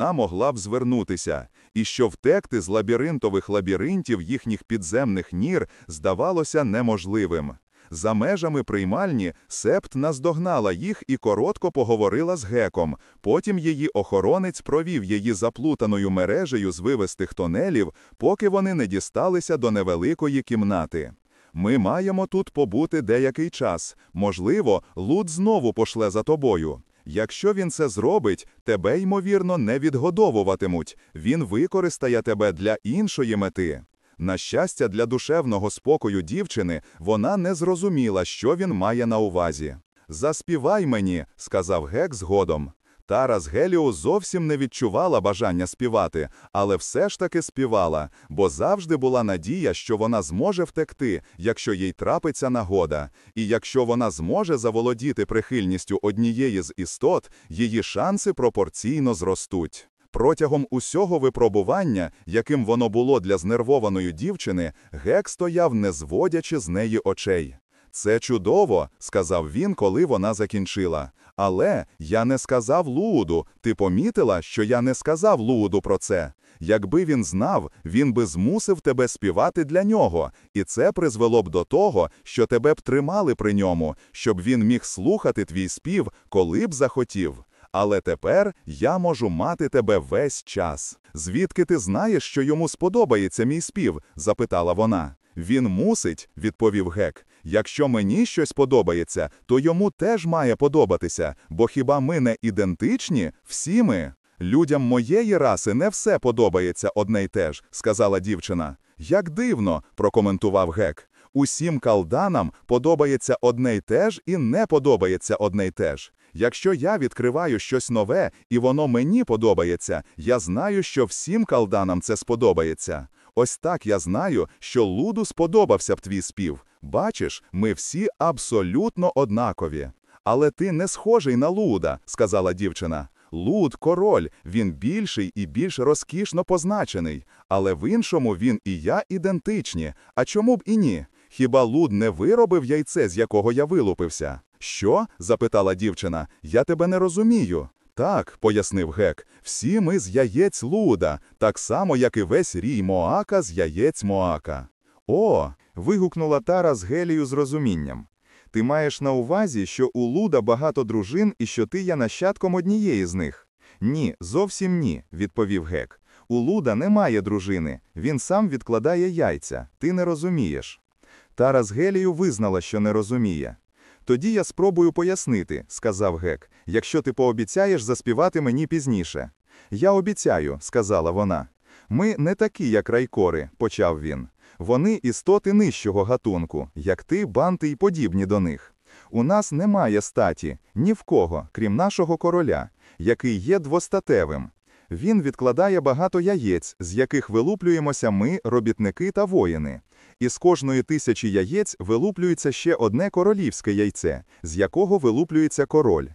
вона могла б звернутися, і що втекти з лабіринтових лабіринтів їхніх підземних нір здавалося неможливим. За межами приймальні Септ наздогнала їх і коротко поговорила з геком. Потім її охоронець провів її заплутаною мережею з вивестих тонелів, поки вони не дісталися до невеликої кімнати. Ми маємо тут побути деякий час. Можливо, Лут знову пошле за тобою. Якщо він це зробить, тебе, ймовірно, не відгодовуватимуть. Він використає тебе для іншої мети. На щастя, для душевного спокою дівчини вона не зрозуміла, що він має на увазі. Заспівай мені, сказав гек згодом. Тарас Геліо зовсім не відчувала бажання співати, але все ж таки співала, бо завжди була надія, що вона зможе втекти, якщо їй трапиться нагода, і якщо вона зможе заволодіти прихильністю однієї з істот, її шанси пропорційно зростуть. Протягом усього випробування, яким воно було для знервованої дівчини, гек стояв, не зводячи з неї очей. Це чудово, сказав він, коли вона закінчила. Але я не сказав Лууду. Ти помітила, що я не сказав Лууду про це. Якби він знав, він би змусив тебе співати для нього, і це призвело б до того, що тебе б тримали при ньому, щоб він міг слухати твій спів, коли б захотів. Але тепер я можу мати тебе весь час. Звідки ти знаєш, що йому сподобається мій спів? запитала вона. Він мусить, відповів гек. Якщо мені щось подобається, то йому теж має подобатися, бо хіба ми не ідентичні? Всі ми. Людям моєї раси не все подобається одне й те ж, сказала дівчина. Як дивно, прокоментував гек. Усім калданам подобається одне й те ж і не подобається одне й те ж. Якщо я відкриваю щось нове і воно мені подобається, я знаю, що всім калданам це сподобається. Ось так я знаю, що Луду сподобався б твій спів. Бачиш, ми всі абсолютно однакові. Але ти не схожий на Луда, сказала дівчина. Луд король, він більший і більш розкішно позначений, але в іншому він і я ідентичні. А чому б і ні? Хіба Луд не виробив яйце, з якого я вилупився? Що? запитала дівчина. Я тебе не розумію. Так, пояснив гек, всі ми з яєць Луда, так само, як і весь рій Моака з яєць Моака. О. вигукнула Тара з Гелію з розумінням. Ти маєш на увазі, що у Луда багато дружин і що ти є нащадком однієї з них? Ні, зовсім ні, відповів гек. У Луда немає дружини, він сам відкладає яйця, ти не розумієш. Тара з Гелію визнала, що не розуміє. Тоді я спробую пояснити, сказав гек, якщо ти пообіцяєш заспівати мені пізніше. Я обіцяю, сказала вона. Ми не такі, як райкори, почав він. Вони істоти нижчого гатунку, як ти, банти й подібні до них. У нас немає статі, ні в кого, крім нашого короля, який є двостатевим. Він відкладає багато яєць, з яких вилуплюємося ми, робітники та воїни. Із кожної тисячі яєць вилуплюється ще одне королівське яйце, з якого вилуплюється король.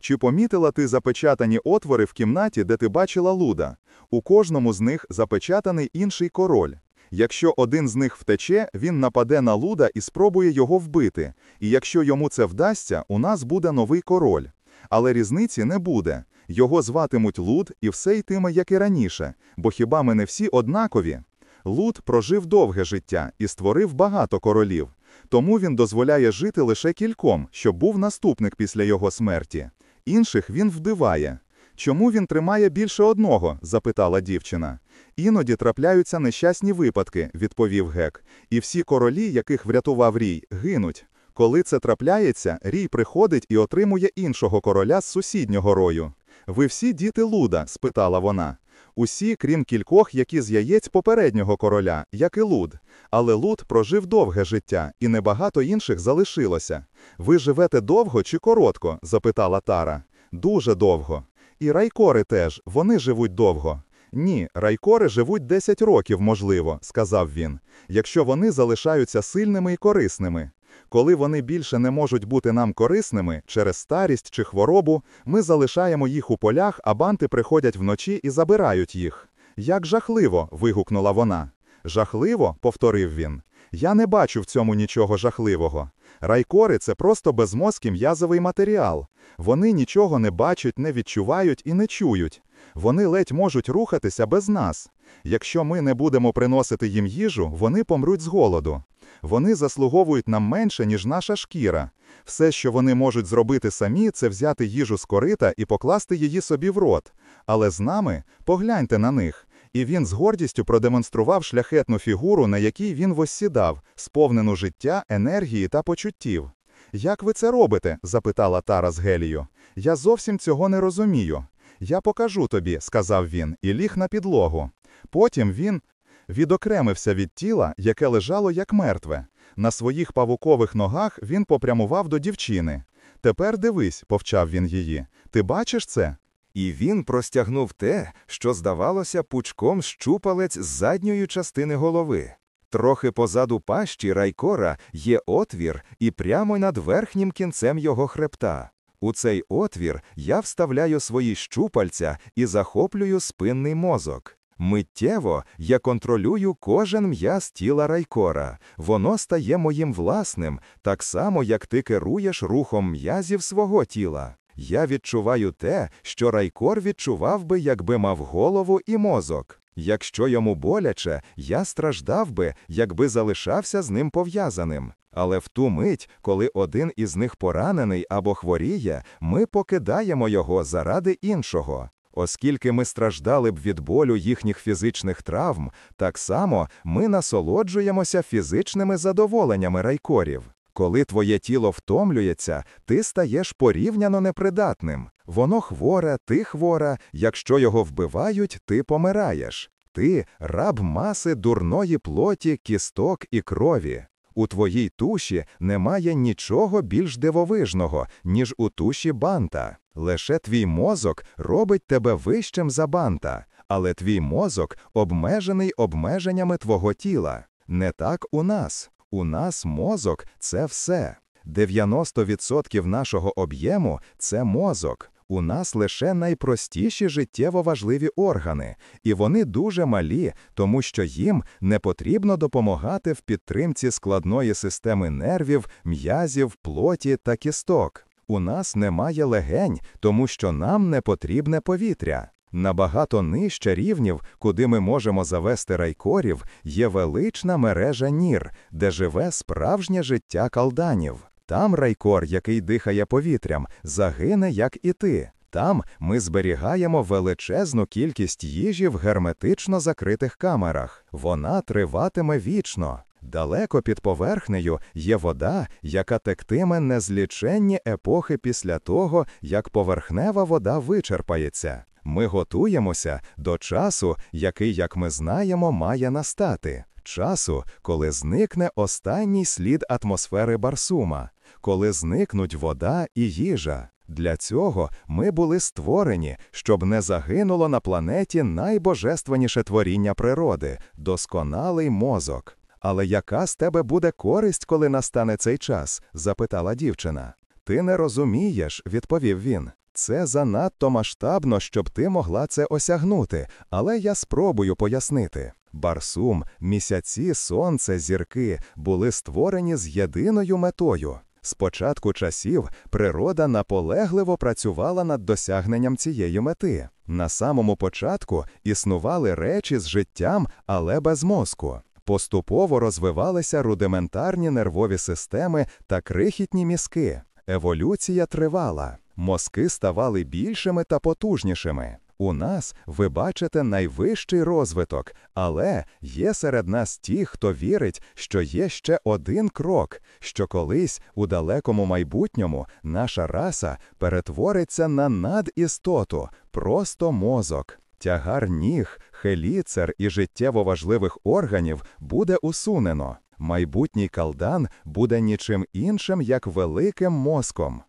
Чи помітила ти запечатані отвори в кімнаті, де ти бачила луда? У кожному з них запечатаний інший король. Якщо один з них втече, він нападе на луда і спробує його вбити. І якщо йому це вдасться, у нас буде новий король. Але різниці не буде. Його зватимуть луд, і все йтиме, як і раніше, бо хіба ми не всі однакові? Лут прожив довге життя і створив багато королів, тому він дозволяє жити лише кільком, щоб був наступник після його смерті. Інших він вбиває. Чому він тримає більше одного? запитала дівчина. Іноді трапляються нещасні випадки, відповів гек, і всі королі, яких врятував рій, гинуть. Коли це трапляється, рій приходить і отримує іншого короля з сусіднього рою. Ви всі діти Луда? спитала вона. Усі, крім кількох, які з яєць попереднього короля, як і Луд. Але Луд прожив довге життя, і небагато інших залишилося. Ви живете довго чи коротко? запитала Тара. Дуже довго. І райкори теж, вони живуть довго. Ні, райкори живуть 10 років, можливо, сказав він, якщо вони залишаються сильними і корисними. Коли вони більше не можуть бути нам корисними через старість чи хворобу, ми залишаємо їх у полях, а банти приходять вночі і забирають їх. Як жахливо. вигукнула вона. Жахливо, повторив він. Я не бачу в цьому нічого жахливого. Райкори це просто безмозкий м'язовий матеріал. Вони нічого не бачать, не відчувають і не чують. Вони ледь можуть рухатися без нас. Якщо ми не будемо приносити їм їжу, вони помруть з голоду. Вони заслуговують нам менше, ніж наша шкіра. Все, що вони можуть зробити самі, це взяти їжу з корита і покласти її собі в рот. Але з нами погляньте на них. І він з гордістю продемонстрував шляхетну фігуру, на якій він воссідав, сповнену життя, енергії та почуттів. Як ви це робите? запитала Тара з Гелію. Я зовсім цього не розумію. Я покажу тобі, сказав він, і ліг на підлогу. Потім він відокремився від тіла, яке лежало як мертве. На своїх павукових ногах він попрямував до дівчини. Тепер дивись, повчав він її. Ти бачиш це? І він простягнув те, що здавалося пучком щупалець з задньої частини голови. Трохи позаду пащі райкора є отвір і прямо над верхнім кінцем його хребта. У цей отвір я вставляю свої щупальця і захоплюю спинний мозок. Миттєво я контролюю кожен м'яз тіла райкора. Воно стає моїм власним, так само, як ти керуєш рухом м'язів свого тіла. Я відчуваю те, що райкор відчував би, якби мав голову і мозок. Якщо йому боляче, я страждав би, якби залишався з ним пов'язаним. Але в ту мить, коли один із них поранений або хворіє, ми покидаємо його заради іншого. Оскільки ми страждали б від болю їхніх фізичних травм, так само ми насолоджуємося фізичними задоволеннями райкорів. Коли твоє тіло втомлюється, ти стаєш порівняно непридатним. Воно хворе, ти хвора, якщо його вбивають, ти помираєш. Ти раб маси дурної плоті, кісток і крові. У твоїй туші немає нічого більш дивовижного, ніж у туші банта. Лише твій мозок робить тебе вищим за банта, але твій мозок обмежений обмеженнями твого тіла. Не так у нас. У нас мозок це все. 90% нашого об'єму це мозок. У нас лише найпростіші життєво важливі органи, і вони дуже малі, тому що їм не потрібно допомагати в підтримці складної системи нервів, м'язів, плоті та кісток. У нас немає легень, тому що нам не потрібне повітря. Набагато нижче рівнів, куди ми можемо завести райкорів, є велична мережа нір, де живе справжнє життя калданів. Там райкор, який дихає повітрям, загине, як і ти. Там ми зберігаємо величезну кількість їжі в герметично закритих камерах. Вона триватиме вічно. Далеко під поверхнею є вода, яка тектиме незліченні епохи після того, як поверхнева вода вичерпається. Ми готуємося до часу, який, як ми знаємо, має настати. Часу, коли зникне останній слід атмосфери Барсума, коли зникнуть вода і їжа. Для цього ми були створені, щоб не загинуло на планеті найбожественніше творіння природи досконалий мозок. Але яка з тебе буде користь, коли настане цей час? запитала дівчина. Ти не розумієш, відповів він. Це занадто масштабно, щоб ти могла це осягнути, але я спробую пояснити. Барсум, місяці, сонце, зірки були створені з єдиною метою. З початку часів природа наполегливо працювала над досягненням цієї мети. На самому початку існували речі з життям, але без мозку. Поступово розвивалися рудиментарні нервові системи та крихітні мізки. Еволюція тривала. Мозки ставали більшими та потужнішими. У нас ви бачите найвищий розвиток, але є серед нас ті, хто вірить, що є ще один крок, що колись у далекому майбутньому наша раса перетвориться на надістоту, просто мозок. Тягар ніг, хеліцер і життєво важливих органів буде усунено. Майбутній калдан буде нічим іншим, як великим мозком.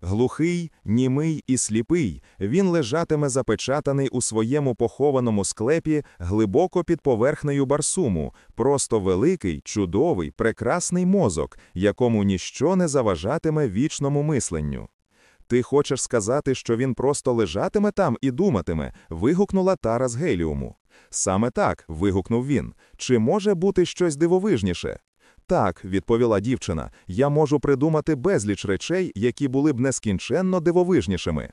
Глухий, німий і сліпий, він лежатиме запечатаний у своєму похованому склепі глибоко під поверхнею барсуму, просто великий, чудовий, прекрасний мозок, якому ніщо не заважатиме вічному мисленню. Ти хочеш сказати, що він просто лежатиме там і думатиме, вигукнула Тара з геліуму. Саме так, вигукнув він. Чи може бути щось дивовижніше? Так, відповіла дівчина, я можу придумати безліч речей, які були б нескінченно дивовижнішими.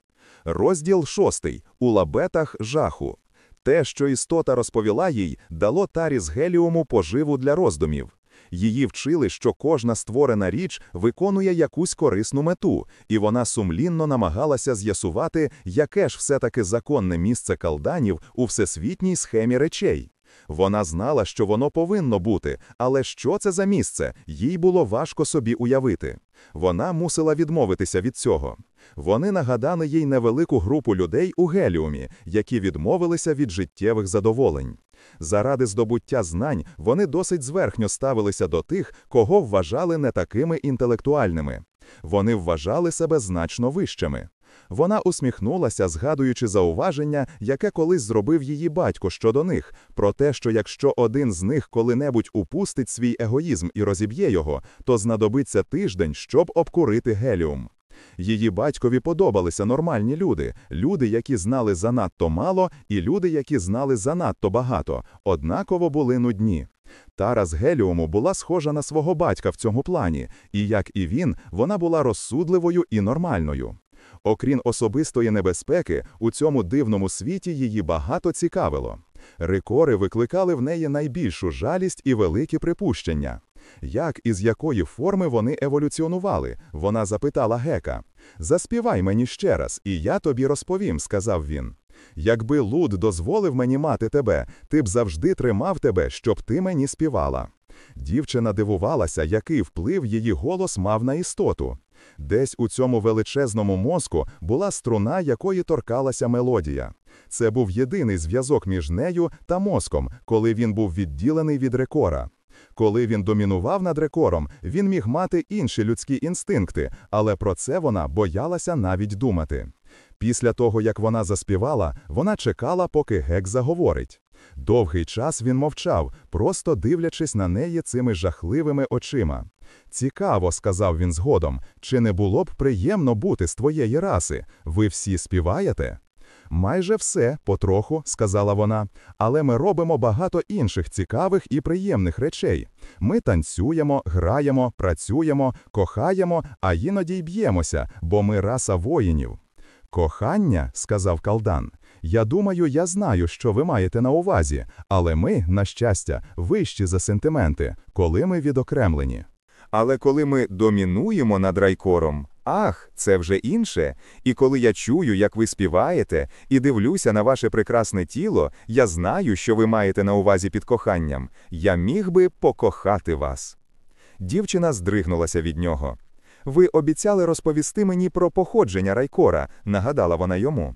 Розділ шостий у лабетах жаху. Те, що істота розповіла їй, дало тарі з геліуму поживу для роздумів. Її вчили, що кожна створена річ виконує якусь корисну мету, і вона сумлінно намагалася з'ясувати, яке ж все-таки законне місце калданів у всесвітній схемі речей. Вона знала, що воно повинно бути, але що це за місце, їй було важко собі уявити. Вона мусила відмовитися від цього. Вони нагадали їй невелику групу людей у Геліумі, які відмовилися від життєвих задоволень. Заради здобуття знань вони досить зверхньо ставилися до тих, кого вважали не такими інтелектуальними. Вони вважали себе значно вищими. Вона усміхнулася, згадуючи зауваження, яке колись зробив її батько щодо них, про те, що якщо один з них коли-небудь упустить свій егоїзм і розіб'є його, то знадобиться тиждень, щоб обкурити геліум. Її батькові подобалися нормальні люди, люди, які знали занадто мало, і люди, які знали занадто багато, однаково були нудні. Тара з Геліуму була схожа на свого батька в цьому плані, і як і він, вона була розсудливою і нормальною. Окрім особистої небезпеки, у цьому дивному світі її багато цікавило. Рикори викликали в неї найбільшу жалість і великі припущення. Як і з якої форми вони еволюціонували? Вона запитала Гека. Заспівай мені ще раз, і я тобі розповім, сказав він. Якби луд дозволив мені мати тебе, ти б завжди тримав тебе, щоб ти мені співала. Дівчина дивувалася, який вплив її голос мав на істоту. Десь у цьому величезному мозку була струна, якої торкалася мелодія. Це був єдиний зв'язок між нею та мозком, коли він був відділений від рекора. Коли він домінував над рекором, він міг мати інші людські інстинкти, але про це вона боялася навіть думати. Після того, як вона заспівала, вона чекала, поки гек заговорить. Довгий час він мовчав, просто дивлячись на неї цими жахливими очима. Цікаво, сказав він згодом, чи не було б приємно бути з твоєї раси? Ви всі співаєте? Майже все, потроху, сказала вона, але ми робимо багато інших цікавих і приємних речей. Ми танцюємо, граємо, працюємо, кохаємо, а іноді й б'ємося, бо ми раса воїнів. Кохання, сказав Калдан. Я думаю, я знаю, що ви маєте на увазі, але ми, на щастя, вищі за сентименти, коли ми відокремлені. Але коли ми домінуємо над райкором, ах, це вже інше. І коли я чую, як ви співаєте, і дивлюся на ваше прекрасне тіло, я знаю, що ви маєте на увазі під коханням. Я міг би покохати вас. Дівчина здригнулася від нього. Ви обіцяли розповісти мені про походження райкора, нагадала вона йому.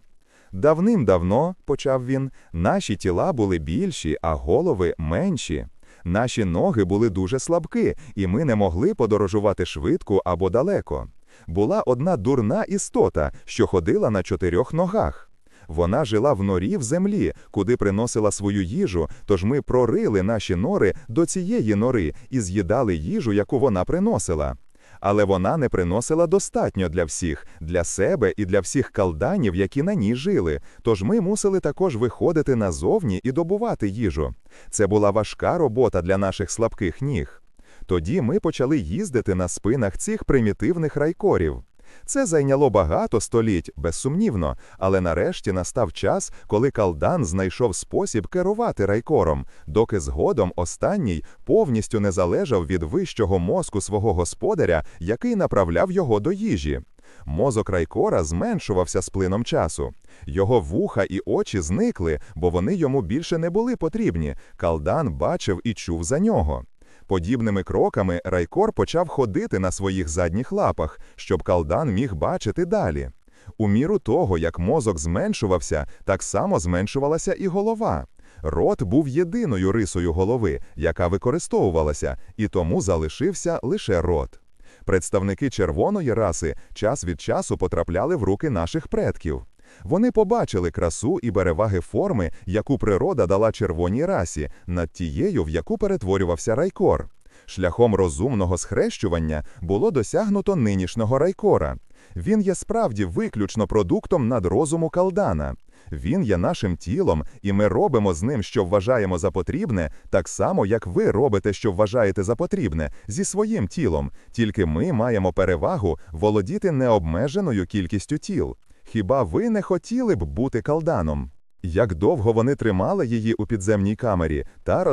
Давним-давно, почав він, наші тіла були більші, а голови менші. Наші ноги були дуже слабкі, і ми не могли подорожувати швидко або далеко. Була одна дурна істота, що ходила на чотирьох ногах. Вона жила в норі в землі, куди приносила свою їжу, тож ми прорили наші нори до цієї нори і з'їдали їжу, яку вона приносила. Але вона не приносила достатньо для всіх, для себе і для всіх калданів, які на ній жили. Тож ми мусили також виходити назовні і добувати їжу. Це була важка робота для наших слабких ніг. Тоді ми почали їздити на спинах цих примітивних райкорів. Це зайняло багато століть, безсумнівно, але нарешті настав час, коли Калдан знайшов спосіб керувати райкором, доки згодом останній повністю не залежав від вищого мозку свого господаря, який направляв його до їжі. Мозок райкора зменшувався з плином часу. Його вуха і очі зникли, бо вони йому більше не були потрібні. Калдан бачив і чув за нього. Подібними кроками Райкор почав ходити на своїх задніх лапах, щоб калдан міг бачити далі. У міру того, як мозок зменшувався, так само зменшувалася і голова. Рот був єдиною рисою голови, яка використовувалася, і тому залишився лише рот. Представники червоної раси час від часу потрапляли в руки наших предків. Вони побачили красу і переваги форми, яку природа дала червоній расі, над тією, в яку перетворювався райкор. Шляхом розумного схрещування було досягнуто нинішнього райкора. Він є справді виключно продуктом надрозуму калдана. Він є нашим тілом, і ми робимо з ним, що вважаємо за потрібне, так само, як ви робите, що вважаєте за потрібне, зі своїм тілом. Тільки ми маємо перевагу володіти необмеженою кількістю тіл. Хіба ви не хотіли б бути калданом? Як довго вони тримали її у підземній камері,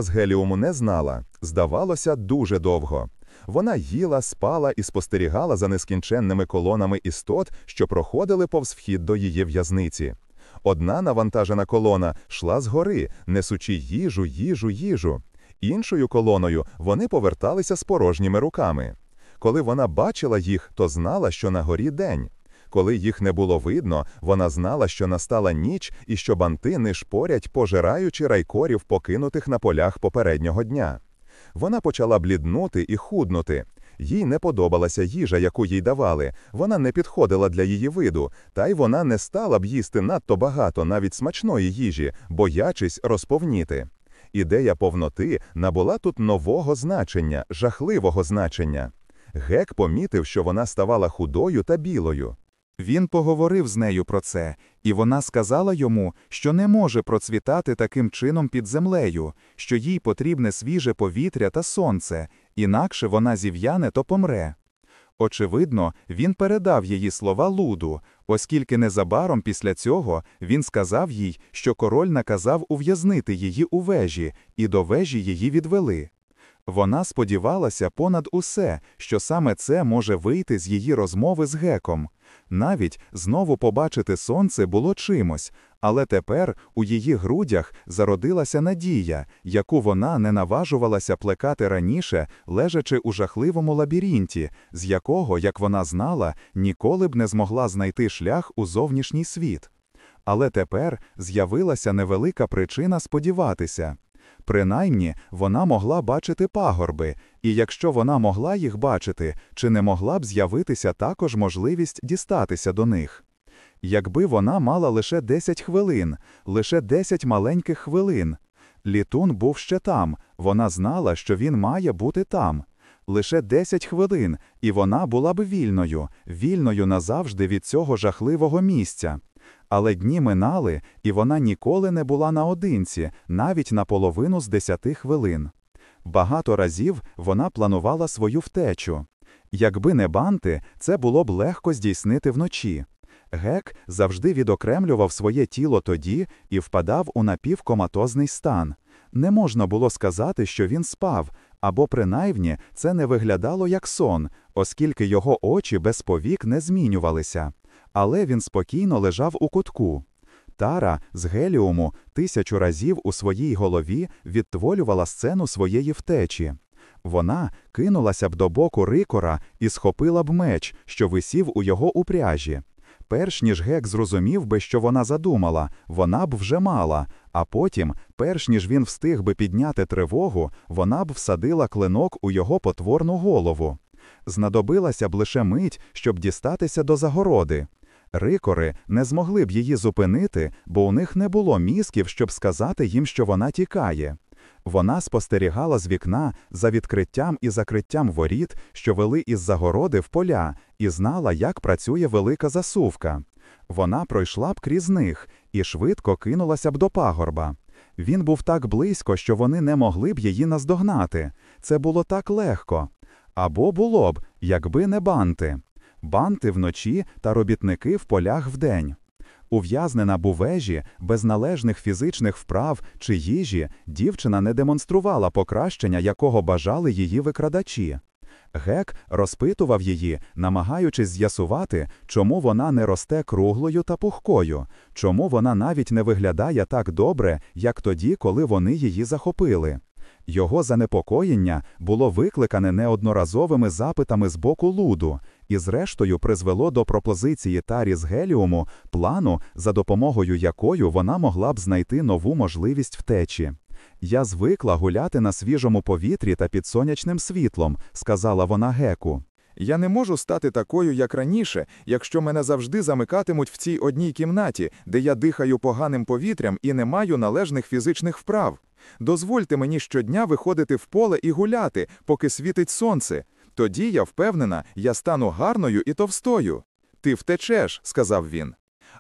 з Геліуму не знала. Здавалося, дуже довго. Вона їла, спала і спостерігала за нескінченними колонами істот, що проходили повз вхід до її в'язниці. Одна навантажена колона йшла згори, несучи їжу, їжу, їжу. Іншою колоною вони поверталися з порожніми руками. Коли вона бачила їх, то знала, що на горі день. Коли їх не було видно, вона знала, що настала ніч і що банти не шпорять, пожираючи райкорів, покинутих на полях попереднього дня. Вона почала бліднути і худнути. Їй не подобалася їжа, яку їй давали. Вона не підходила для її виду, та й вона не стала б їсти надто багато навіть смачної їжі, боячись розповніти. Ідея повноти набула тут нового значення, жахливого значення. Гек помітив, що вона ставала худою та білою. Він поговорив з нею про це, і вона сказала йому, що не може процвітати таким чином під землею, що їй потрібне свіже повітря та сонце, інакше вона зів'яне то помре. Очевидно, він передав її слова Луду, оскільки незабаром після цього він сказав їй, що король наказав ув'язнити її у вежі, і до вежі її відвели. Вона сподівалася понад усе, що саме це може вийти з її розмови з геком. Навіть знову побачити сонце було чимось, але тепер у її грудях зародилася надія, яку вона не наважувалася плекати раніше, лежачи у жахливому лабіринті, з якого, як вона знала, ніколи б не змогла знайти шлях у зовнішній світ. Але тепер з'явилася невелика причина сподіватися. Принаймні, вона могла бачити пагорби, і якщо вона могла їх бачити, чи не могла б з'явитися також можливість дістатися до них? Якби вона мала лише 10 хвилин, лише 10 маленьких хвилин. Літун був ще там, вона знала, що він має бути там. Лише 10 хвилин, і вона була б вільною, вільною назавжди від цього жахливого місця. Але дні минали, і вона ніколи не була наодинці, навіть на половину з десяти хвилин. Багато разів вона планувала свою втечу. Якби не банти, це було б легко здійснити вночі. Гек завжди відокремлював своє тіло тоді і впадав у напівкоматозний стан. Не можна було сказати, що він спав, або принаймні це не виглядало як сон, оскільки його очі без повік не змінювалися але він спокійно лежав у кутку. Тара з геліуму тисячу разів у своїй голові відтворювала сцену своєї втечі. Вона кинулася б до боку рикора і схопила б меч, що висів у його упряжі. Перш ніж гек зрозумів би, що вона задумала, вона б вже мала, а потім, перш ніж він встиг би підняти тривогу, вона б всадила клинок у його потворну голову. Знадобилася б лише мить, щоб дістатися до загороди. Рикори не змогли б її зупинити, бо у них не було мізків, щоб сказати їм, що вона тікає. Вона спостерігала з вікна за відкриттям і закриттям воріт, що вели із загороди в поля, і знала, як працює велика засувка. Вона пройшла б крізь них і швидко кинулася б до пагорба. Він був так близько, що вони не могли б її наздогнати. Це було так легко. Або було б, якби не банти банти вночі та робітники в полях вдень. Ув'язнена бувежі, без належних фізичних вправ чи їжі, дівчина не демонструвала покращення, якого бажали її викрадачі. Гек розпитував її, намагаючись з'ясувати, чому вона не росте круглою та пухкою, чому вона навіть не виглядає так добре, як тоді, коли вони її захопили. Його занепокоєння було викликане неодноразовими запитами з боку луду, і, зрештою, призвело до пропозиції Тарі з Геліуму плану, за допомогою якою вона могла б знайти нову можливість втечі. Я звикла гуляти на свіжому повітрі та під сонячним світлом, сказала вона геку. Я не можу стати такою, як раніше, якщо мене завжди замикатимуть в цій одній кімнаті, де я дихаю поганим повітрям і не маю належних фізичних вправ. Дозвольте мені щодня виходити в поле і гуляти, поки світить сонце. Тоді я впевнена, я стану гарною і товстою. Ти втечеш, сказав він.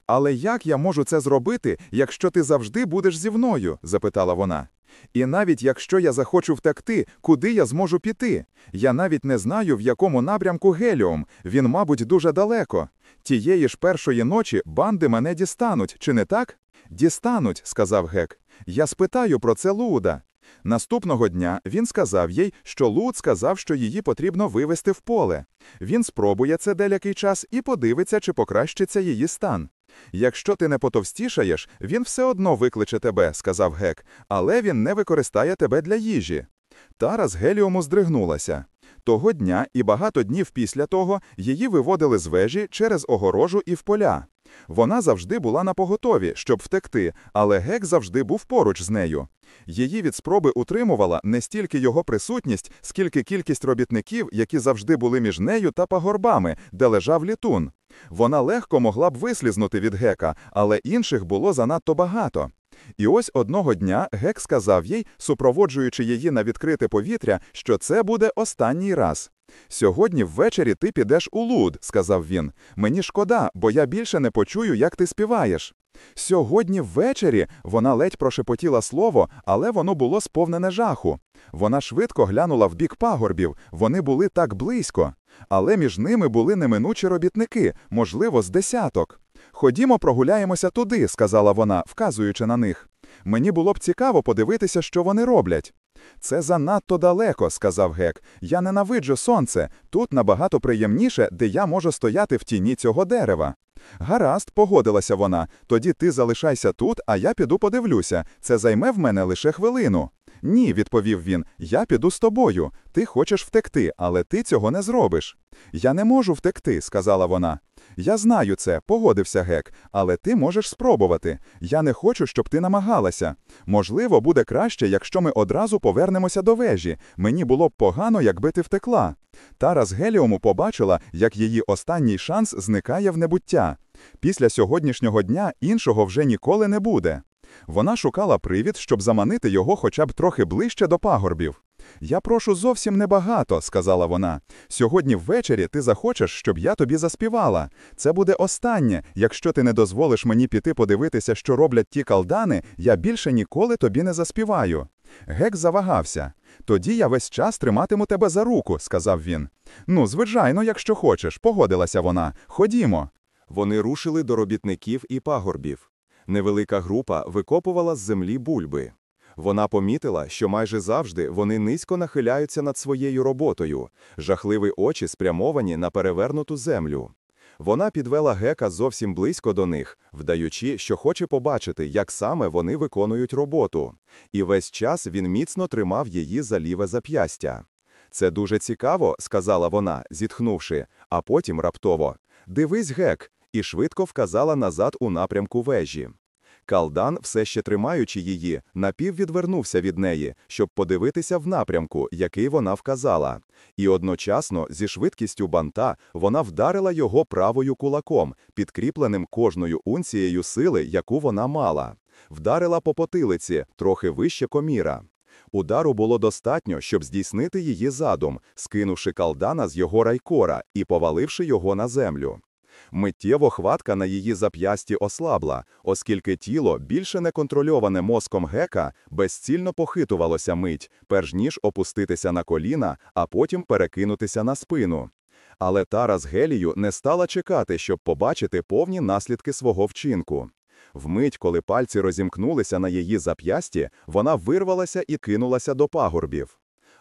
Але як я можу це зробити, якщо ти завжди будеш зі мною? запитала вона. І навіть якщо я захочу втекти, куди я зможу піти? Я навіть не знаю, в якому напрямку Геліум. Він, мабуть, дуже далеко. Тієї ж першої ночі банди мене дістануть, чи не так? Дістануть, сказав Гек. Я спитаю про це Луда. Наступного дня він сказав їй, що Луд сказав, що її потрібно вивести в поле. Він спробує це деякий час і подивиться, чи покращиться її стан. Якщо ти не потовстішаєш, він все одно викличе тебе, сказав Гек, але він не використає тебе для їжі. Тара з Геліуму здригнулася. Того дня і багато днів після того її виводили з вежі через огорожу і в поля. Вона завжди була на поготові, щоб втекти, але Гек завжди був поруч з нею. Її від спроби утримувала не стільки його присутність, скільки кількість робітників, які завжди були між нею та пагорбами, де лежав літун. Вона легко могла б вислізнути від Гека, але інших було занадто багато. І ось одного дня Гек сказав їй, супроводжуючи її на відкрите повітря, що це буде останній раз. Сьогодні ввечері ти підеш у луд, сказав він. Мені шкода, бо я більше не почую, як ти співаєш. Сьогодні ввечері вона ледь прошепотіла слово, але воно було сповнене жаху. Вона швидко глянула в бік пагорбів, вони були так близько. Але між ними були неминучі робітники, можливо, з десяток. Ходімо, прогуляємося туди, сказала вона, вказуючи на них. Мені було б цікаво подивитися, що вони роблять. Це занадто далеко, сказав Гек. Я ненавиджу сонце. Тут набагато приємніше, де я можу стояти в тіні цього дерева. Гаразд, погодилася вона. Тоді ти залишайся тут, а я піду подивлюся. Це займе в мене лише хвилину. Ні, відповів він, я піду з тобою. Ти хочеш втекти, але ти цього не зробиш. Я не можу втекти, сказала вона. Я знаю це, погодився Гек, але ти можеш спробувати. Я не хочу, щоб ти намагалася. Можливо, буде краще, якщо ми одразу повернемося до вежі. Мені було б погано, якби ти втекла. Тара з Геліуму побачила, як її останній шанс зникає в небуття. Після сьогоднішнього дня іншого вже ніколи не буде. Вона шукала привід, щоб заманити його хоча б трохи ближче до пагорбів. Я прошу зовсім небагато, сказала вона. Сьогодні ввечері ти захочеш, щоб я тобі заспівала. Це буде останнє. Якщо ти не дозволиш мені піти подивитися, що роблять ті калдани, я більше ніколи тобі не заспіваю. Гек завагався. Тоді я весь час триматиму тебе за руку, сказав він. Ну, звичайно, якщо хочеш, погодилася вона. Ходімо. Вони рушили до робітників і пагорбів. Невелика група викопувала з землі бульби. Вона помітила, що майже завжди вони низько нахиляються над своєю роботою, жахливі очі спрямовані на перевернуту землю. Вона підвела гека зовсім близько до них, вдаючи, що хоче побачити, як саме вони виконують роботу, і весь час він міцно тримав її за ліве зап'ястя. Це дуже цікаво, сказала вона, зітхнувши, а потім раптово Дивись, гек, і швидко вказала назад у напрямку вежі. Калдан, все ще тримаючи її, напіввідвернувся від неї, щоб подивитися в напрямку, який вона вказала, і одночасно, зі швидкістю банта, вона вдарила його правою кулаком, підкріпленим кожною унцією сили, яку вона мала. Вдарила по потилиці, трохи вище коміра. Удару було достатньо, щоб здійснити її задум, скинувши калдана з його райкора і поваливши його на землю. Миттєво хватка на її зап'ясті ослабла, оскільки тіло, більше не контрольоване мозком гека, безцільно похитувалося мить, перш ніж опуститися на коліна, а потім перекинутися на спину. Але Тара з Гелію не стала чекати, щоб побачити повні наслідки свого вчинку. Вмить, коли пальці розімкнулися на її зап'ясті, вона вирвалася і кинулася до пагорбів.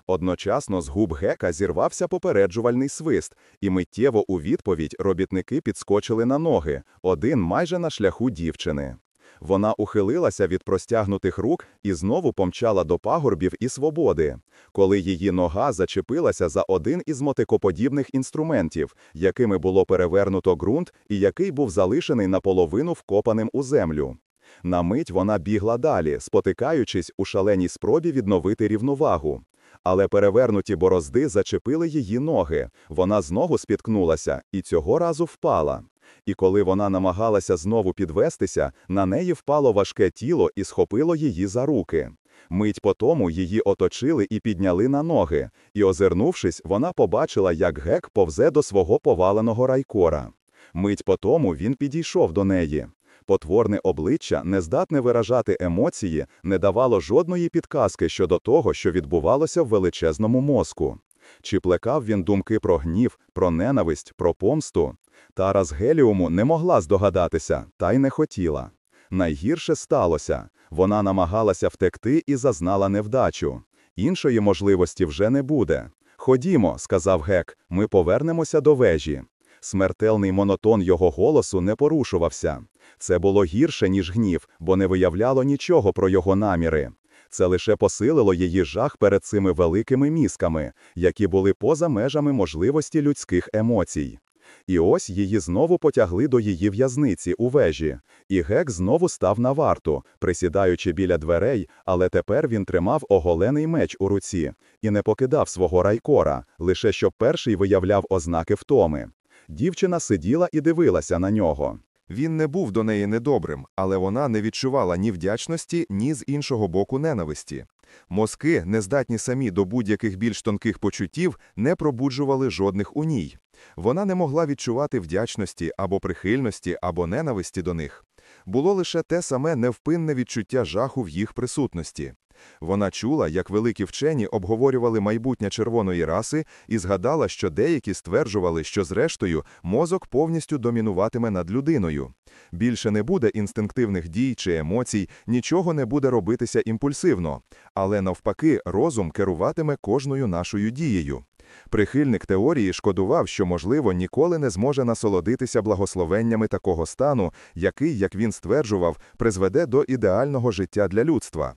Одночасно з губ гека зірвався попереджувальний свист, і миттєво у відповідь робітники підскочили на ноги, один майже на шляху дівчини. Вона ухилилася від простягнутих рук і знову помчала до пагорбів і свободи, коли її нога зачепилася за один із мотикоподібних інструментів, якими було перевернуто ґрунт і який був залишений наполовину вкопаним у землю. На мить вона бігла далі, спотикаючись у шаленій спробі відновити рівновагу. Але перевернуті борозди зачепили її ноги. Вона знову спіткнулася і цього разу впала. І коли вона намагалася знову підвестися, на неї впало важке тіло і схопило її за руки. Мить по тому її оточили і підняли на ноги, і, озирнувшись, вона побачила, як гек повзе до свого поваленого райкора. Мить по тому він підійшов до неї. Потворне обличчя, нездатне виражати емоції, не давало жодної підказки щодо того, що відбувалося в величезному мозку. Чи плекав він думки про гнів, про ненависть, про помсту? Тара з Геліуму не могла здогадатися, та й не хотіла. Найгірше сталося. Вона намагалася втекти і зазнала невдачу. Іншої можливості вже не буде. Ходімо, сказав Гек, ми повернемося до вежі. Смертельний монотон його голосу не порушувався. Це було гірше, ніж гнів, бо не виявляло нічого про його наміри. Це лише посилило її жах перед цими великими мізками, які були поза межами можливості людських емоцій. І ось її знову потягли до її в'язниці у вежі, і Гек знову став на варту, присідаючи біля дверей, але тепер він тримав оголений меч у руці і не покидав свого райкора, лише щоб перший виявляв ознаки втоми. Дівчина сиділа і дивилася на нього. Він не був до неї недобрим, але вона не відчувала ні вдячності, ні з іншого боку ненависті. Мозки, не здатні самі до будь-яких більш тонких почуттів, не пробуджували жодних у ній. Вона не могла відчувати вдячності або прихильності, або ненависті до них. Було лише те саме невпинне відчуття жаху в їх присутності. Вона чула, як великі вчені обговорювали майбутнє червоної раси, і згадала, що деякі стверджували, що зрештою мозок повністю домінуватиме над людиною. Більше не буде інстинктивних дій чи емоцій, нічого не буде робитися імпульсивно, але навпаки, розум керуватиме кожною нашою дією. Прихильник теорії шкодував, що, можливо, ніколи не зможе насолодитися благословеннями такого стану, який, як він стверджував, призведе до ідеального життя для людства.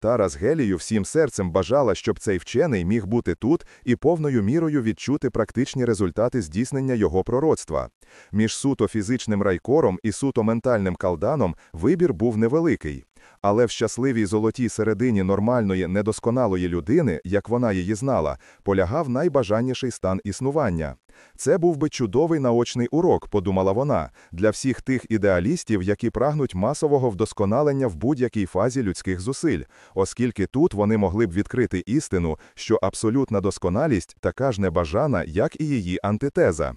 Тара з Гелію всім серцем бажала, щоб цей вчений міг бути тут і повною мірою відчути практичні результати здійснення його пророцтва. Між суто фізичним райкором і суто ментальним калданом вибір був невеликий. Але в щасливій золотій середині нормальної, недосконалої людини, як вона її знала, полягав найбажанніший стан існування. Це був би чудовий наочний урок, подумала вона, для всіх тих ідеалістів, які прагнуть масового вдосконалення в будь-якій фазі людських зусиль, оскільки тут вони могли б відкрити істину, що абсолютна досконалість така ж небажана, як і її антитеза.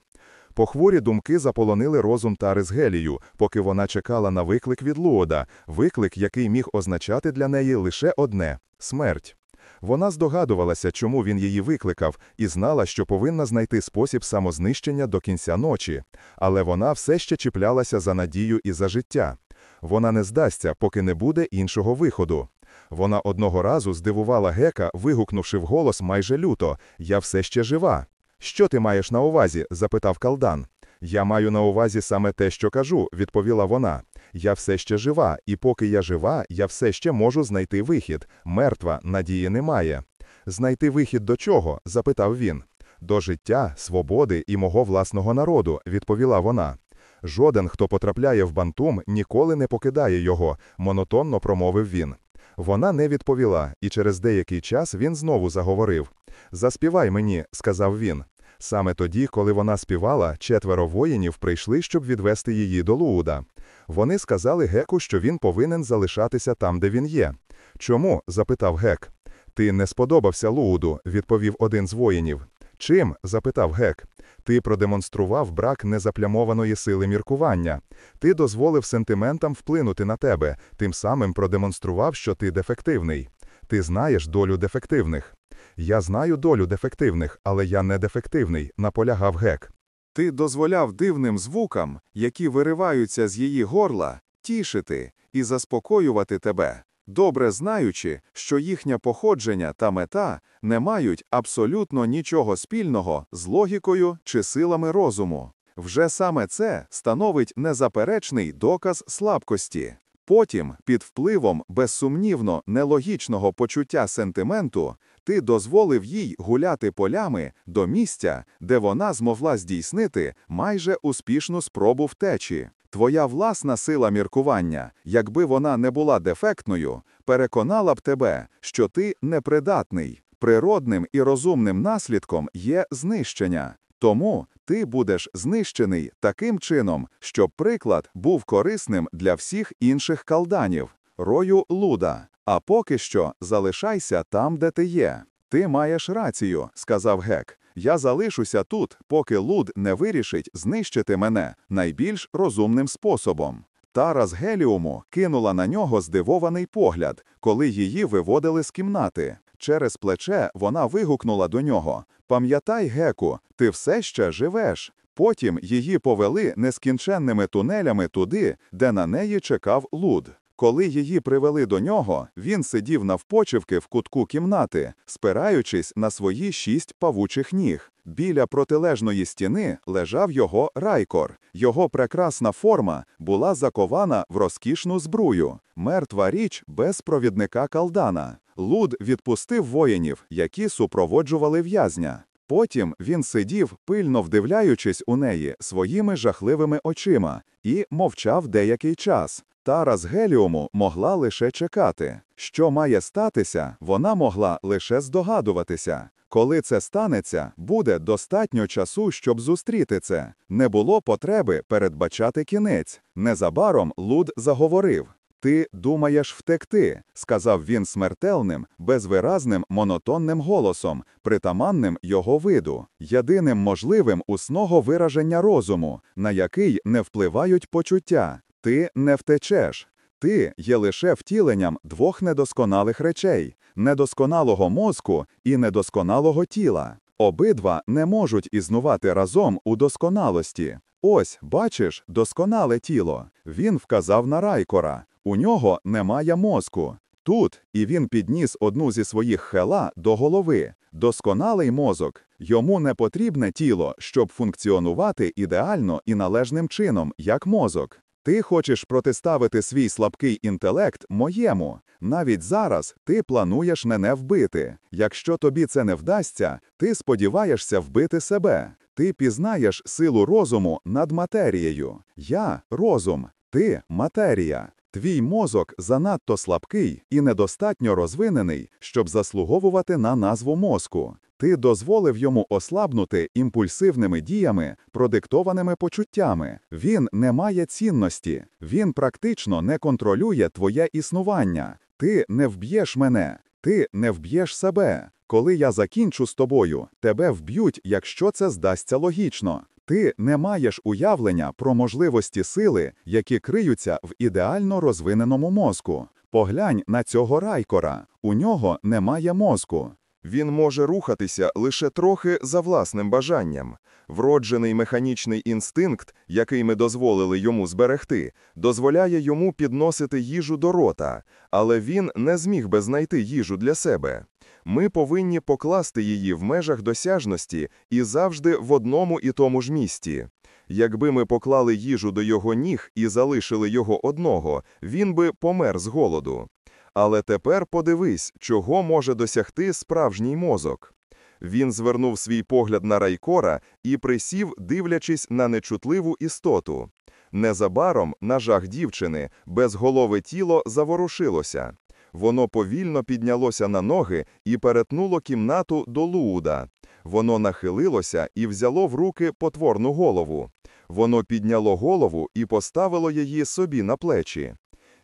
Похворі думки заполонили розум Тари з Гелію, поки вона чекала на виклик від Луода, виклик, який міг означати для неї лише одне смерть. Вона здогадувалася, чому він її викликав, і знала, що повинна знайти спосіб самознищення до кінця ночі, але вона все ще чіплялася за надію і за життя. Вона не здасться, поки не буде іншого виходу. Вона одного разу здивувала гека, вигукнувши вголос майже люто Я все ще жива. Що ти маєш на увазі? запитав калдан. Я маю на увазі саме те, що кажу, відповіла вона. Я все ще жива, і поки я жива, я все ще можу знайти вихід. Мертва, надії немає. Знайти вихід до чого? запитав він. До життя, свободи і мого власного народу, відповіла вона. Жоден, хто потрапляє в бантум, ніколи не покидає його, монотонно промовив він. Вона не відповіла, і через деякий час він знову заговорив. Заспівай мені, сказав він. Саме тоді, коли вона співала, четверо воїнів прийшли, щоб відвести її до Лууда. Вони сказали Геку, що він повинен залишатися там, де він є. Чому? запитав Гек. Ти не сподобався Лууду, відповів один з воїнів. Чим? запитав Гек. Ти продемонстрував брак незаплямованої сили міркування. Ти дозволив сентиментам вплинути на тебе, тим самим продемонстрував, що ти дефективний. Ти знаєш долю дефективних. Я знаю долю дефективних, але я не дефективний, наполягав Гек. Ти дозволяв дивним звукам, які вириваються з її горла, тішити і заспокоювати тебе, добре знаючи, що їхнє походження та мета не мають абсолютно нічого спільного з логікою чи силами розуму. Вже саме це становить незаперечний доказ слабкості. Потім, під впливом безсумнівно нелогічного почуття сентименту, ти дозволив їй гуляти полями до місця, де вона змогла здійснити майже успішну спробу втечі. Твоя власна сила міркування, якби вона не була дефектною, переконала б тебе, що ти непридатний. Природним і розумним наслідком є знищення. Тому ти будеш знищений таким чином, щоб приклад був корисним для всіх інших калданів, рою Луда. А поки що залишайся там, де ти є. Ти маєш рацію, сказав Гек. Я залишуся тут, поки Луд не вирішить знищити мене найбільш розумним способом. Тара з Геліуму кинула на нього здивований погляд, коли її виводили з кімнати. Через плече вона вигукнула до нього: Пам'ятай, Геку, ти все ще живеш. Потім її повели нескінченними тунелями туди, де на неї чекав луд. Коли її привели до нього, він сидів навпочивки в кутку кімнати, спираючись на свої шість павучих ніг. Біля протилежної стіни лежав його райкор. Його прекрасна форма була закована в розкішну збрую, мертва річ без провідника калдана. Луд відпустив воїнів, які супроводжували в'язня. Потім він сидів, пильно вдивляючись у неї своїми жахливими очима, і мовчав деякий час. Тара з Геліуму могла лише чекати. Що має статися, вона могла лише здогадуватися. Коли це станеться, буде достатньо часу, щоб зустріти це. Не було потреби передбачати кінець. Незабаром Луд заговорив. Ти думаєш втекти, сказав він смертельним, безвиразним, монотонним голосом, притаманним його виду, єдиним можливим усного вираження розуму, на який не впливають почуття. Ти не втечеш. Ти є лише втіленням двох недосконалих речей недосконалого мозку і недосконалого тіла. Обидва не можуть існувати разом у досконалості. Ось, бачиш, досконале тіло. Він вказав на райкора. У нього немає мозку. Тут і він підніс одну зі своїх хела до голови. Досконалий мозок. Йому не потрібне тіло, щоб функціонувати ідеально і належним чином, як мозок. Ти хочеш протиставити свій слабкий інтелект моєму. Навіть зараз ти плануєш мене вбити. Якщо тобі це не вдасться, ти сподіваєшся вбити себе. Ти пізнаєш силу розуму над матерією. Я розум, ти матерія. Твій мозок занадто слабкий і недостатньо розвинений, щоб заслуговувати на назву мозку. Ти дозволив йому ослабнути імпульсивними діями, продиктованими почуттями. Він не має цінності, він практично не контролює твоє існування. Ти не вб'єш мене, ти не вб'єш себе. Коли я закінчу з тобою, тебе вб'ють, якщо це здасться логічно. Ти не маєш уявлення про можливості сили, які криються в ідеально розвиненому мозку. Поглянь на цього райкора. У нього немає мозку. Він може рухатися лише трохи за власним бажанням. Вроджений механічний інстинкт, який ми дозволили йому зберегти, дозволяє йому підносити їжу до рота, але він не зміг би знайти їжу для себе. Ми повинні покласти її в межах досяжності і завжди в одному і тому ж місті. Якби ми поклали їжу до його ніг і залишили його одного, він би помер з голоду. Але тепер подивись, чого може досягти справжній мозок. Він звернув свій погляд на райкора і присів, дивлячись на нечутливу істоту. Незабаром, на жах дівчини, безголове тіло заворушилося. Воно повільно піднялося на ноги і перетнуло кімнату до Лууда. Воно нахилилося і взяло в руки потворну голову. Воно підняло голову і поставило її собі на плечі.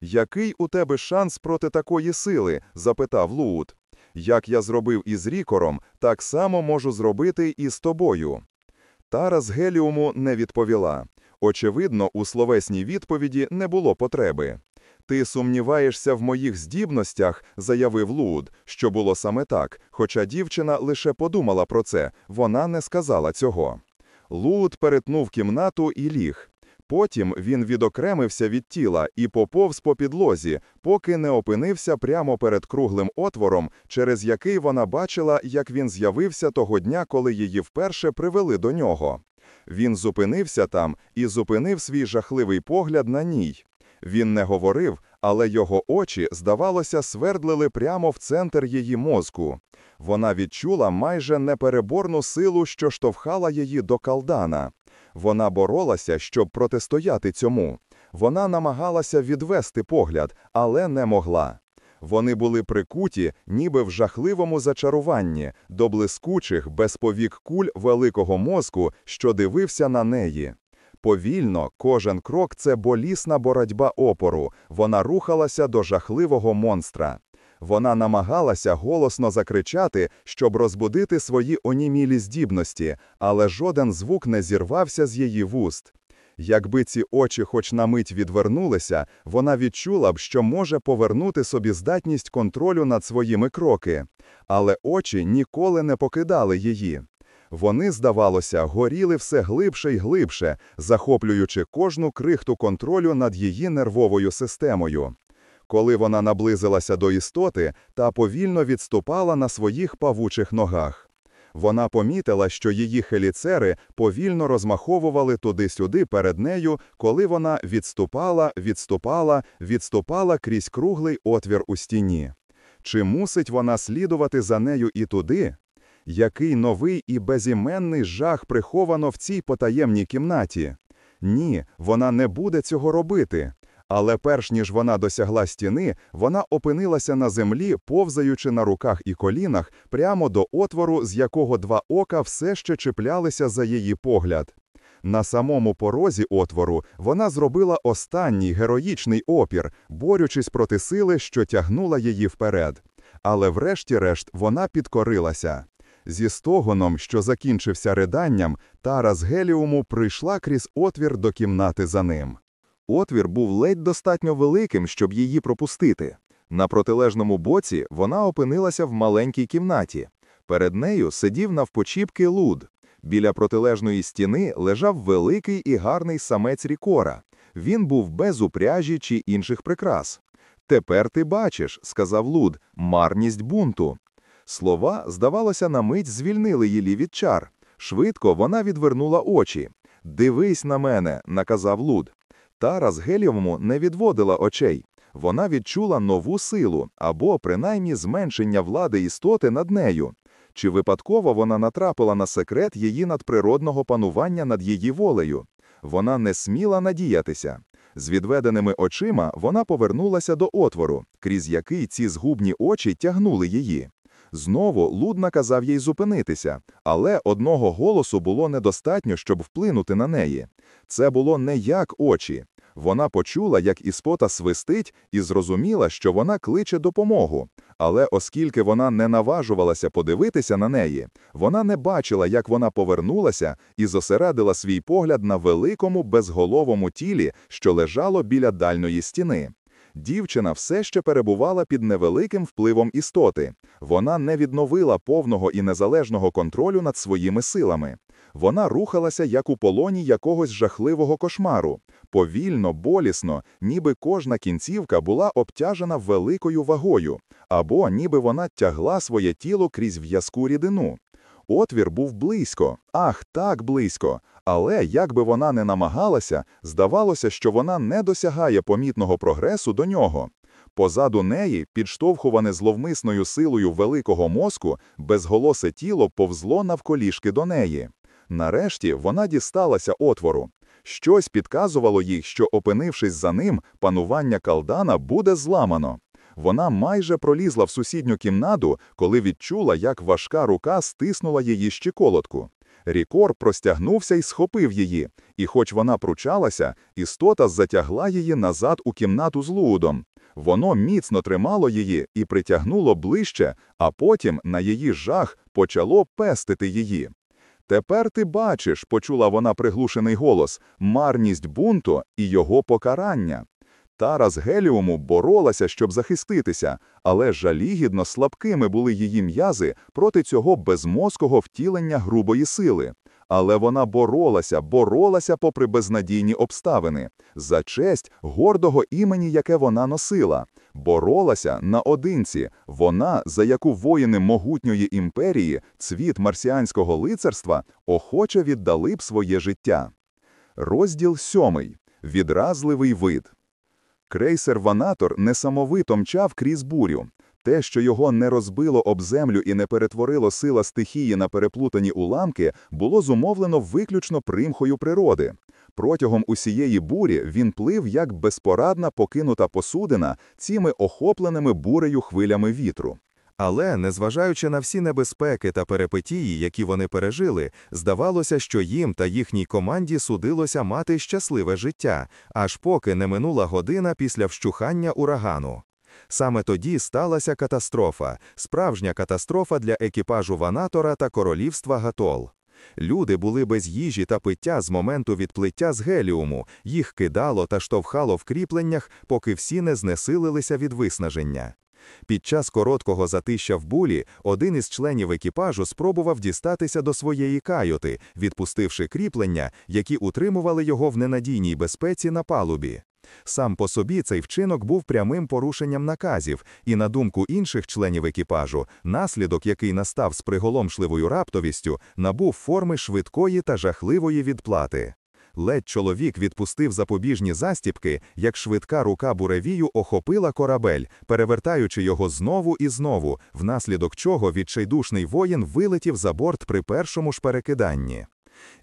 Який у тебе шанс проти такої сили? запитав Лууд. Як я зробив із Рікором, так само можу зробити і з тобою. Тара з Геліуму не відповіла. Очевидно, у словесній відповіді не було потреби. Ти сумніваєшся в моїх здібностях, заявив Лууд, що було саме так, хоча дівчина лише подумала про це, вона не сказала цього. Лууд перетнув кімнату і ліг. Потім він відокремився від тіла і поповз по підлозі, поки не опинився прямо перед круглим отвором, через який вона бачила, як він з'явився того дня, коли її вперше привели до нього. Він зупинився там і зупинив свій жахливий погляд на ній. Він не говорив, але його очі, здавалося, свердлили прямо в центр її мозку. Вона відчула майже непереборну силу, що штовхала її до калдана. Вона боролася, щоб протистояти цьому. Вона намагалася відвести погляд, але не могла. Вони були прикуті, ніби в жахливому зачаруванні, до блискучих, без повік куль великого мозку, що дивився на неї. Повільно, кожен крок це болісна боротьба опору, вона рухалася до жахливого монстра. Вона намагалася голосно закричати, щоб розбудити свої онімілі здібності, але жоден звук не зірвався з її вуст. Якби ці очі хоч на мить відвернулися, вона відчула б, що може повернути собі здатність контролю над своїми кроки. Але очі ніколи не покидали її. Вони, здавалося, горіли все глибше й глибше, захоплюючи кожну крихту контролю над її нервовою системою. Коли вона наблизилася до істоти, та повільно відступала на своїх павучих ногах. Вона помітила, що її хеліцери повільно розмаховували туди-сюди перед нею, коли вона відступала, відступала, відступала крізь круглий отвір у стіні. Чи мусить вона слідувати за нею і туди? Який новий і безіменний жах приховано в цій потаємній кімнаті? Ні, вона не буде цього робити. Але перш ніж вона досягла стіни, вона опинилася на землі, повзаючи на руках і колінах, прямо до отвору, з якого два ока все ще чіплялися за її погляд. На самому порозі отвору вона зробила останній героїчний опір, борючись проти сили, що тягнула її вперед. Але врешті-решт вона підкорилася. Зі стогоном, що закінчився риданням, Тара з Геліуму прийшла крізь отвір до кімнати за ним. Отвір був ледь достатньо великим, щоб її пропустити. На протилежному боці вона опинилася в маленькій кімнаті. Перед нею сидів навпочіпки луд. Біля протилежної стіни лежав великий і гарний самець рікора. Він був без упряжі чи інших прикрас. Тепер ти бачиш, сказав Луд, марність бунту. Слова, здавалося, на мить звільнили її від чар. Швидко вона відвернула очі. Дивись на мене, наказав Луд. Тара з Геліуму не відводила очей. Вона відчула нову силу або, принаймні, зменшення влади істоти над нею. Чи випадково вона натрапила на секрет її надприродного панування над її волею? Вона не сміла надіятися. З відведеними очима вона повернулася до отвору, крізь який ці згубні очі тягнули її. Знову Луд наказав їй зупинитися, але одного голосу було недостатньо, щоб вплинути на неї. Це було не як очі. Вона почула, як іспота свистить, і зрозуміла, що вона кличе допомогу. Але оскільки вона не наважувалася подивитися на неї, вона не бачила, як вона повернулася і зосередила свій погляд на великому безголовому тілі, що лежало біля дальної стіни. Дівчина все ще перебувала під невеликим впливом істоти. Вона не відновила повного і незалежного контролю над своїми силами. Вона рухалася як у полоні якогось жахливого кошмару, повільно, болісно, ніби кожна кінцівка була обтяжена великою вагою, або ніби вона тягла своє тіло крізь в'язку рідину. Отвір був близько, ах, так близько. Але як би вона не намагалася, здавалося, що вона не досягає помітного прогресу до нього. Позаду неї, підштовхуване зловмисною силою великого мозку, безголосе тіло повзло навколішки до неї. Нарешті вона дісталася отвору. Щось підказувало їй, що, опинившись за ним, панування калдана буде зламано. Вона майже пролізла в сусідню кімнату, коли відчула, як важка рука стиснула її щиколотку. Рікор простягнувся і схопив її, і хоч вона пручалася, істота затягла її назад у кімнату з Луудом. Воно міцно тримало її і притягнуло ближче, а потім на її жах почало пестити її. Тепер ти бачиш, почула вона приглушений голос, марність бунту і його покарання. Тара з Геліуму боролася, щоб захиститися, але жалігідно слабкими були її м'язи проти цього безмозкого втілення грубої сили. Але вона боролася, боролася попри безнадійні обставини, за честь гордого імені, яке вона носила. Боролася наодинці, вона, за яку воїни могутньої імперії, цвіт марсіанського лицарства, охоче віддали б своє життя. Розділ сьомий. Відразливий вид. Крейсер Ванатор несамовито мчав крізь бурю. Те, що його не розбило об землю і не перетворило сила стихії на переплутані уламки, було зумовлено виключно примхою природи. Протягом усієї бурі він плив як безпорадна покинута посудина цими охопленими бурею хвилями вітру. Але, незважаючи на всі небезпеки та перипетії, які вони пережили, здавалося, що їм та їхній команді судилося мати щасливе життя, аж поки не минула година після вщухання урагану. Саме тоді сталася катастрофа, справжня катастрофа для екіпажу Ванатора та королівства Гатол. Люди були без їжі та пиття з моменту відплиття з геліуму, їх кидало та штовхало в кріпленнях, поки всі не знесилилися від виснаження. Під час короткого затища в булі один із членів екіпажу спробував дістатися до своєї каюти, відпустивши кріплення, які утримували його в ненадійній безпеці на палубі. Сам по собі цей вчинок був прямим порушенням наказів, і, на думку інших членів екіпажу, наслідок, який настав з приголомшливою раптовістю, набув форми швидкої та жахливої відплати. Ледь чоловік відпустив запобіжні застіпки, як швидка рука буревію охопила корабель, перевертаючи його знову і знову, внаслідок чого відчайдушний воїн вилетів за борт при першому ж перекиданні.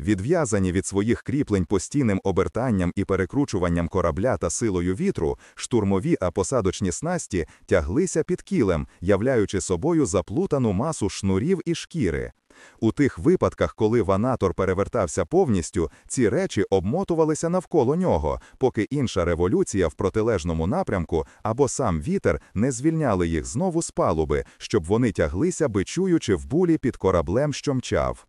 Відв'язані від своїх кріплень постійним обертанням і перекручуванням корабля та силою вітру, штурмові а посадочні снасті тяглися під кілем, являючи собою заплутану масу шнурів і шкіри. У тих випадках, коли ванатор перевертався повністю, ці речі обмотувалися навколо нього, поки інша революція в протилежному напрямку або сам вітер не звільняли їх знову з палуби, щоб вони тяглися, бичуючи в булі під кораблем, що мчав.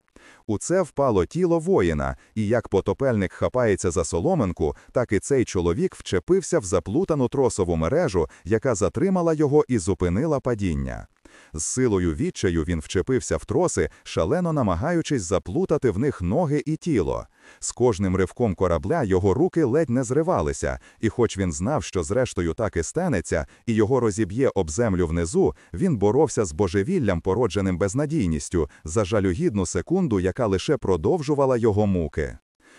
У це впало тіло воїна, і як потопельник хапається за соломинку, так і цей чоловік вчепився в заплутану тросову мережу, яка затримала його і зупинила падіння. З силою відчаю він вчепився в троси, шалено намагаючись заплутати в них ноги і тіло. З кожним ривком корабля його руки ледь не зривалися, і хоч він знав, що зрештою так і станеться, і його розіб'є об землю внизу, він боровся з божевіллям, породженим безнадійністю, за жалюгідну секунду, яка лише продовжувала його муки.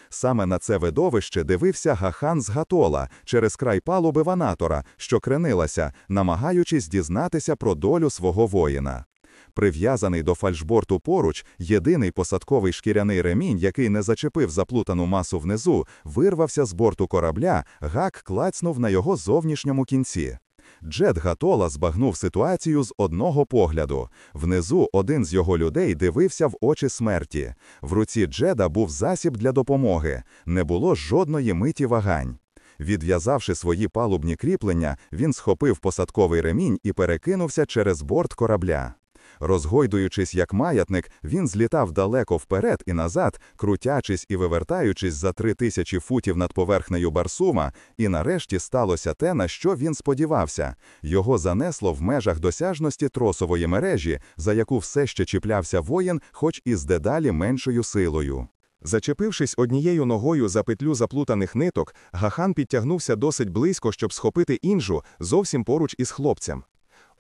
Саме на це видовище дивився Гахан з Гатола через край палуби ванатора, що кренилася, намагаючись дізнатися про долю свого воїна. Прив'язаний до фальшборту поруч, єдиний посадковий шкіряний ремінь, який не зачепив заплутану масу внизу, вирвався з борту корабля, гак клацнув на його зовнішньому кінці. Джет Гатола збагнув ситуацію з одного погляду. Внизу один з його людей дивився в очі смерті. В руці Джеда був засіб для допомоги. Не було жодної миті вагань. Відв'язавши свої палубні кріплення, він схопив посадковий ремінь і перекинувся через борт корабля. Розгойдуючись як маятник, він злітав далеко вперед і назад, крутячись і вивертаючись за три тисячі футів над поверхнею Барсума, і нарешті сталося те, на що він сподівався. Його занесло в межах досяжності тросової мережі, за яку все ще чіплявся воїн, хоч і з дедалі меншою силою. Зачепившись однією ногою за петлю заплутаних ниток, Гахан підтягнувся досить близько, щоб схопити іншу зовсім поруч із хлопцем.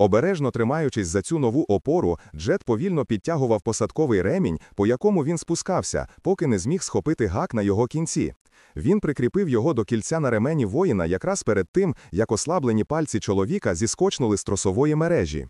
Обережно тримаючись за цю нову опору, Джет повільно підтягував посадковий ремінь, по якому він спускався, поки не зміг схопити гак на його кінці. Він прикріпив його до кільця на ремені воїна якраз перед тим, як ослаблені пальці чоловіка зіскочнули з тросової мережі.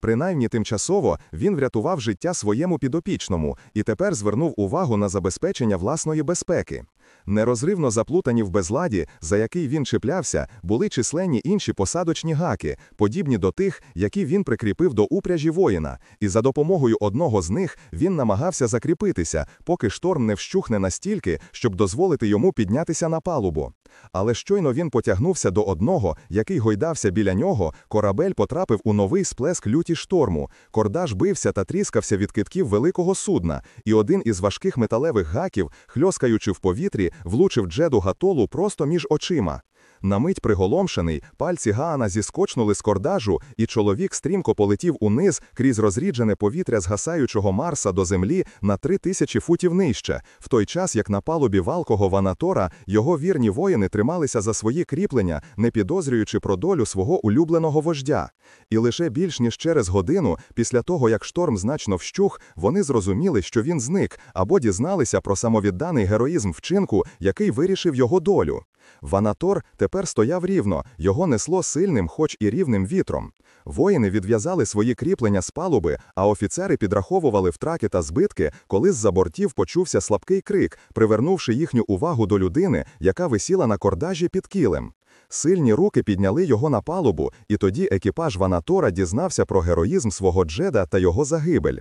Принаймні тимчасово він врятував життя своєму підопічному і тепер звернув увагу на забезпечення власної безпеки. Нерозривно заплутані в безладі, за який він чіплявся, були численні інші посадочні гаки, подібні до тих, які він прикріпив до упряжі воїна, і за допомогою одного з них він намагався закріпитися, поки шторм не вщухне настільки, щоб дозволити йому піднятися на палубу. Але щойно він потягнувся до одного, який гойдався біля нього, корабель потрапив у новий сплеск люті шторму. Кордаж бився та тріскався від китків великого судна, і один із важких металевих гаків, хльоскаючи в повітрі, влучив Джеду Гатолу просто між очима. На мить приголомшений, пальці Гаана зіскочнули з кордажу, і чоловік стрімко полетів униз крізь розріджене повітря згасаючого Марса до землі на три тисячі футів нижче, в той час як на палубі валкого Ванатора його вірні воїни трималися за свої кріплення, не підозрюючи про долю свого улюбленого вождя. І лише більш ніж через годину, після того як шторм значно вщух, вони зрозуміли, що він зник, або дізналися про самовідданий героїзм вчинку, який вирішив його долю. Ванатор тепер стояв рівно, його несло сильним, хоч і рівним вітром. Воїни відв'язали свої кріплення з палуби, а офіцери підраховували втраки та збитки, коли з-за бортів почувся слабкий крик, привернувши їхню увагу до людини, яка висіла на кордажі під кілем. Сильні руки підняли його на палубу, і тоді екіпаж Ванатора дізнався про героїзм свого Джеда та його загибель.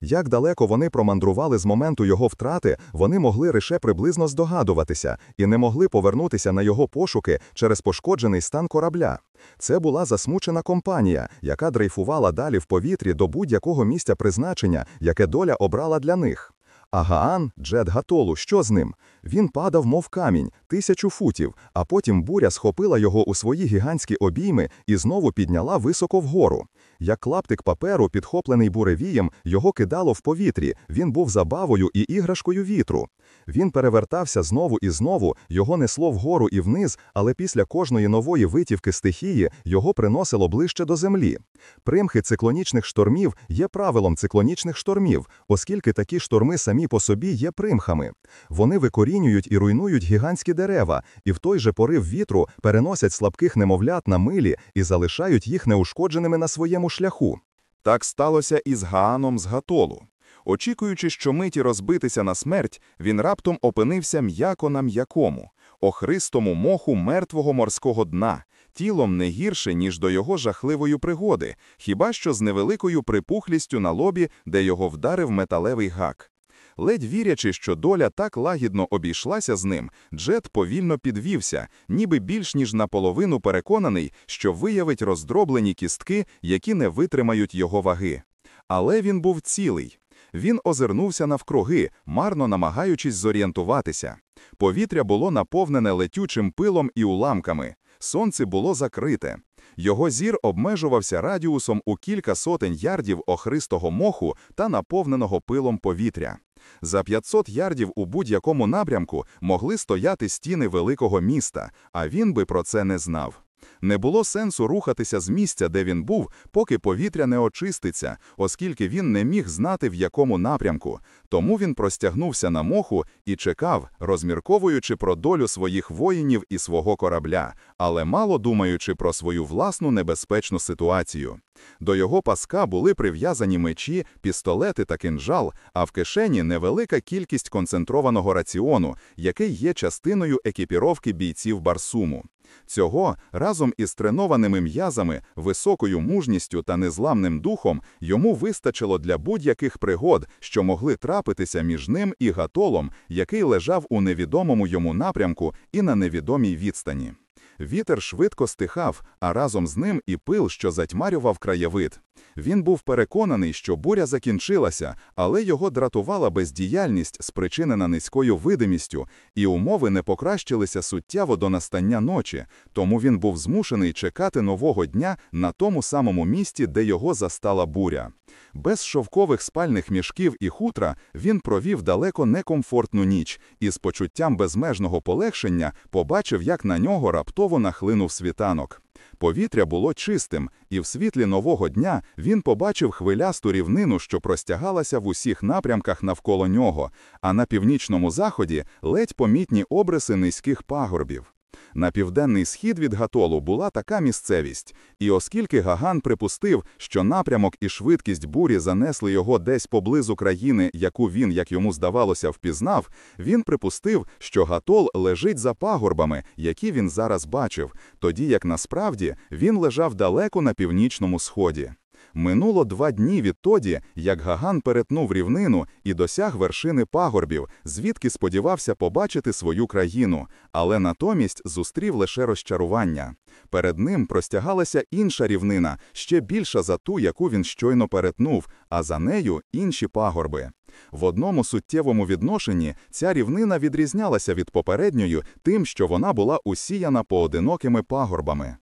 Як далеко вони промандрували з моменту його втрати, вони могли лише приблизно здогадуватися і не могли повернутися на його пошуки через пошкоджений стан корабля. Це була засмучена компанія, яка дрейфувала далі в повітрі до будь-якого місця призначення, яке доля обрала для них. А Джет Гатолу, що з ним? Він падав, мов камінь, тисячу футів, а потім буря схопила його у свої гігантські обійми і знову підняла високо вгору. Як клаптик паперу, підхоплений буревієм, його кидало в повітрі, він був забавою і іграшкою вітру. Він перевертався знову і знову, його несло вгору і вниз, але після кожної нової витівки стихії його приносило ближче до землі. Примхи циклонічних штормів є правилом циклонічних штормів, оскільки такі шторми самі по собі є примхами. Вони викорінюють і руйнують гігантські дерева, і в той же порив вітру переносять слабких немовлят на милі і залишають їх неушкодженими на своєму шляху. Так сталося і з Гааном з Гатолу. Очікуючи, що миті розбитися на смерть, він раптом опинився м'яко на м'якому, охристому моху мертвого морського дна, тілом не гірше, ніж до його жахливої пригоди, хіба що з невеликою припухлістю на лобі, де його вдарив металевий гак. Ледь вірячи, що доля так лагідно обійшлася з ним, Джет повільно підвівся, ніби більш ніж наполовину переконаний, що виявить роздроблені кістки, які не витримають його ваги. Але він був цілий. Він озирнувся навкруги, марно намагаючись зорієнтуватися. Повітря було наповнене летючим пилом і уламками. Сонце було закрите. Його зір обмежувався радіусом у кілька сотень ярдів охристого моху та наповненого пилом повітря. За 500 ярдів у будь-якому напрямку могли стояти стіни великого міста, а він би про це не знав. Не було сенсу рухатися з місця, де він був, поки повітря не очиститься, оскільки він не міг знати, в якому напрямку. Тому він простягнувся на моху і чекав, розмірковуючи про долю своїх воїнів і свого корабля, але мало думаючи про свою власну небезпечну ситуацію. До його паска були прив'язані мечі, пістолети та кинжал, а в кишені невелика кількість концентрованого раціону, який є частиною екіпіровки бійців Барсуму. Цього разом із тренованими м'язами, високою мужністю та незламним духом йому вистачило для будь-яких пригод, що могли трапитися між ним і гатолом, який лежав у невідомому йому напрямку і на невідомій відстані. Вітер швидко стихав, а разом з ним і пил, що затьмарював краєвид. Він був переконаний, що буря закінчилася, але його дратувала бездіяльність, спричинена низькою видимістю, і умови не покращилися суттєво до настання ночі, тому він був змушений чекати нового дня на тому самому місці, де його застала буря. Без шовкових спальних мішків і хутра він провів далеко некомфортну ніч і з почуттям безмежного полегшення побачив, як на нього раптово нахлинув світанок. Повітря було чистим, і в світлі нового дня він побачив хвилясту рівнину, що простягалася в усіх напрямках навколо нього, а на північному заході ледь помітні обриси низьких пагорбів. На південний схід від Гатолу була така місцевість, і оскільки Гаган припустив, що напрямок і швидкість бурі занесли його десь поблизу країни, яку він, як йому здавалося, впізнав, він припустив, що Гатол лежить за пагорбами, які він зараз бачив, тоді як насправді він лежав далеко на північному сході. Минуло два дні відтоді, як Гаган перетнув рівнину і досяг вершини пагорбів, звідки сподівався побачити свою країну, але натомість зустрів лише розчарування. Перед ним простягалася інша рівнина, ще більша за ту, яку він щойно перетнув, а за нею інші пагорби. В одному суттєвому відношенні ця рівнина відрізнялася від попередньої тим, що вона була усіяна поодинокими пагорбами.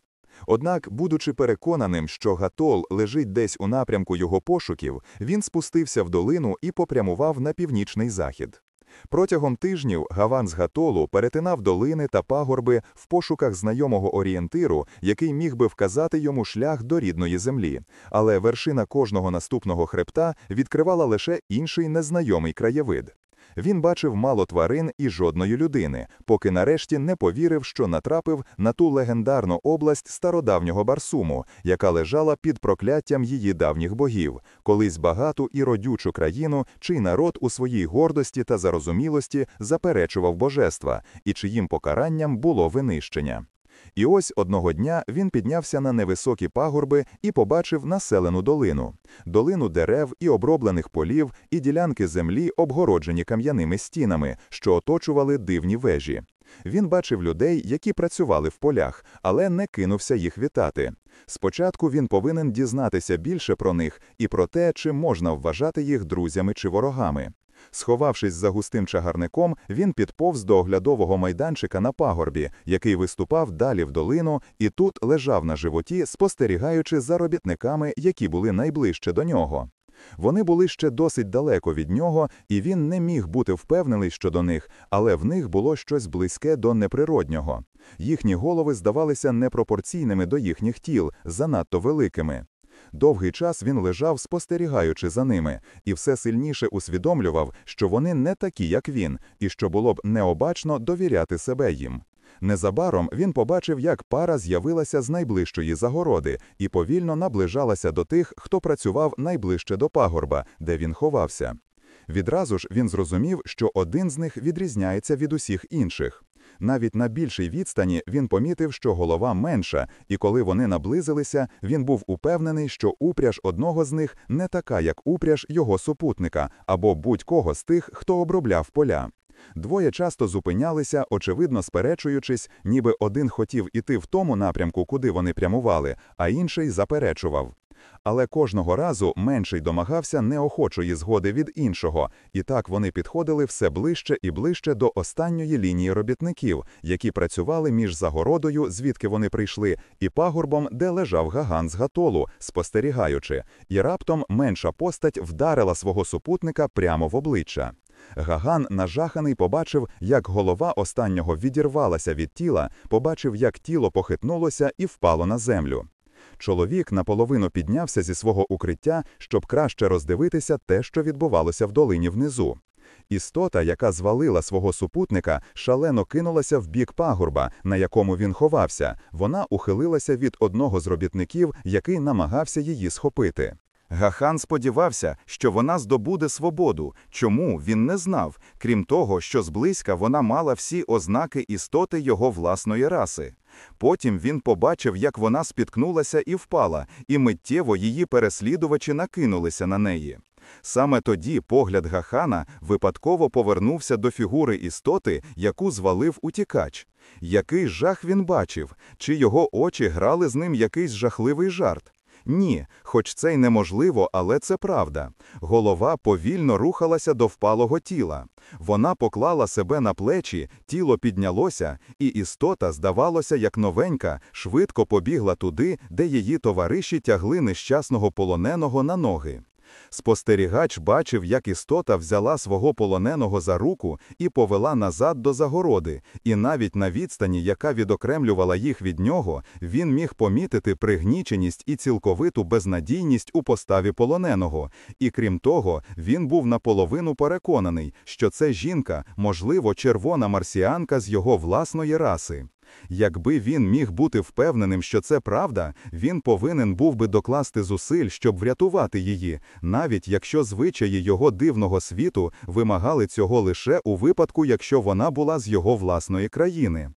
Однак, будучи переконаним, що Гатол лежить десь у напрямку його пошуків, він спустився в долину і попрямував на північний захід. Протягом тижнів Гаван з Гатолу перетинав долини та пагорби в пошуках знайомого орієнтиру, який міг би вказати йому шлях до рідної землі, але вершина кожного наступного хребта відкривала лише інший незнайомий краєвид. Він бачив мало тварин і жодної людини, поки нарешті не повірив, що натрапив на ту легендарну область стародавнього Барсуму, яка лежала під прокляттям її давніх богів, колись багату і родючу країну, чий народ у своїй гордості та зарозумілості заперечував божества, і чиїм покаранням було винищення. І ось одного дня він піднявся на невисокі пагорби і побачив населену долину, долину дерев і оброблених полів, і ділянки землі, обгороджені кам'яними стінами, що оточували дивні вежі. Він бачив людей, які працювали в полях, але не кинувся їх вітати. Спочатку він повинен дізнатися більше про них і про те, чи можна вважати їх друзями чи ворогами. Сховавшись за густим чагарником, він підповз до оглядового майданчика на пагорбі, який виступав далі в долину, і тут лежав на животі, спостерігаючи за робітниками, які були найближче до нього. Вони були ще досить далеко від нього, і він не міг бути впевнений щодо них, але в них було щось близьке до неприроднього. Їхні голови здавалися непропорційними до їхніх тіл, занадто великими. Довгий час він лежав, спостерігаючи за ними, і все сильніше усвідомлював, що вони не такі, як він, і що було б необачно довіряти себе їм. Незабаром він побачив, як пара з'явилася з найближчої загороди і повільно наближалася до тих, хто працював найближче до пагорба, де він ховався. Відразу ж він зрозумів, що один з них відрізняється від усіх інших. Навіть на більшій відстані він помітив, що голова менша, і коли вони наблизилися, він був упевнений, що упряж одного з них не така, як упряж його супутника або будь-кого з тих, хто обробляв поля. Двоє часто зупинялися, очевидно сперечуючись, ніби один хотів іти в тому напрямку, куди вони прямували, а інший заперечував. Але кожного разу менший домагався неохочої згоди від іншого, і так вони підходили все ближче і ближче до останньої лінії робітників, які працювали між загородою, звідки вони прийшли, і пагорбом, де лежав гаган з гатолу, спостерігаючи, і раптом менша постать вдарила свого супутника прямо в обличчя. Гаган, нажаханий, побачив, як голова останнього відірвалася від тіла, побачив, як тіло похитнулося і впало на землю. Чоловік наполовину піднявся зі свого укриття, щоб краще роздивитися те, що відбувалося в долині внизу. Істота, яка звалила свого супутника, шалено кинулася в бік пагорба, на якому він ховався. Вона ухилилася від одного з робітників, який намагався її схопити. Гахан сподівався, що вона здобуде свободу, чому він не знав, крім того, що зблизька вона мала всі ознаки істоти його власної раси. Потім він побачив, як вона спіткнулася і впала, і миттєво її переслідувачі накинулися на неї. Саме тоді погляд Гахана випадково повернувся до фігури істоти, яку звалив утікач. Який жах він бачив, чи його очі грали з ним якийсь жахливий жарт? Ні, хоч це й неможливо, але це правда. Голова повільно рухалася до впалого тіла. Вона поклала себе на плечі, тіло піднялося, і істота, здавалося, як новенька, швидко побігла туди, де її товариші тягли нещасного полоненого на ноги. Спостерігач бачив, як істота взяла свого полоненого за руку і повела назад до загороди, і навіть на відстані, яка відокремлювала їх від нього, він міг помітити пригніченість і цілковиту безнадійність у поставі полоненого. І крім того, він був наполовину переконаний, що це жінка, можливо, червона марсіанка з його власної раси. Якби він міг бути впевненим, що це правда, він повинен був би докласти зусиль, щоб врятувати її, навіть якщо звичаї його дивного світу вимагали цього лише у випадку, якщо вона була з його власної країни.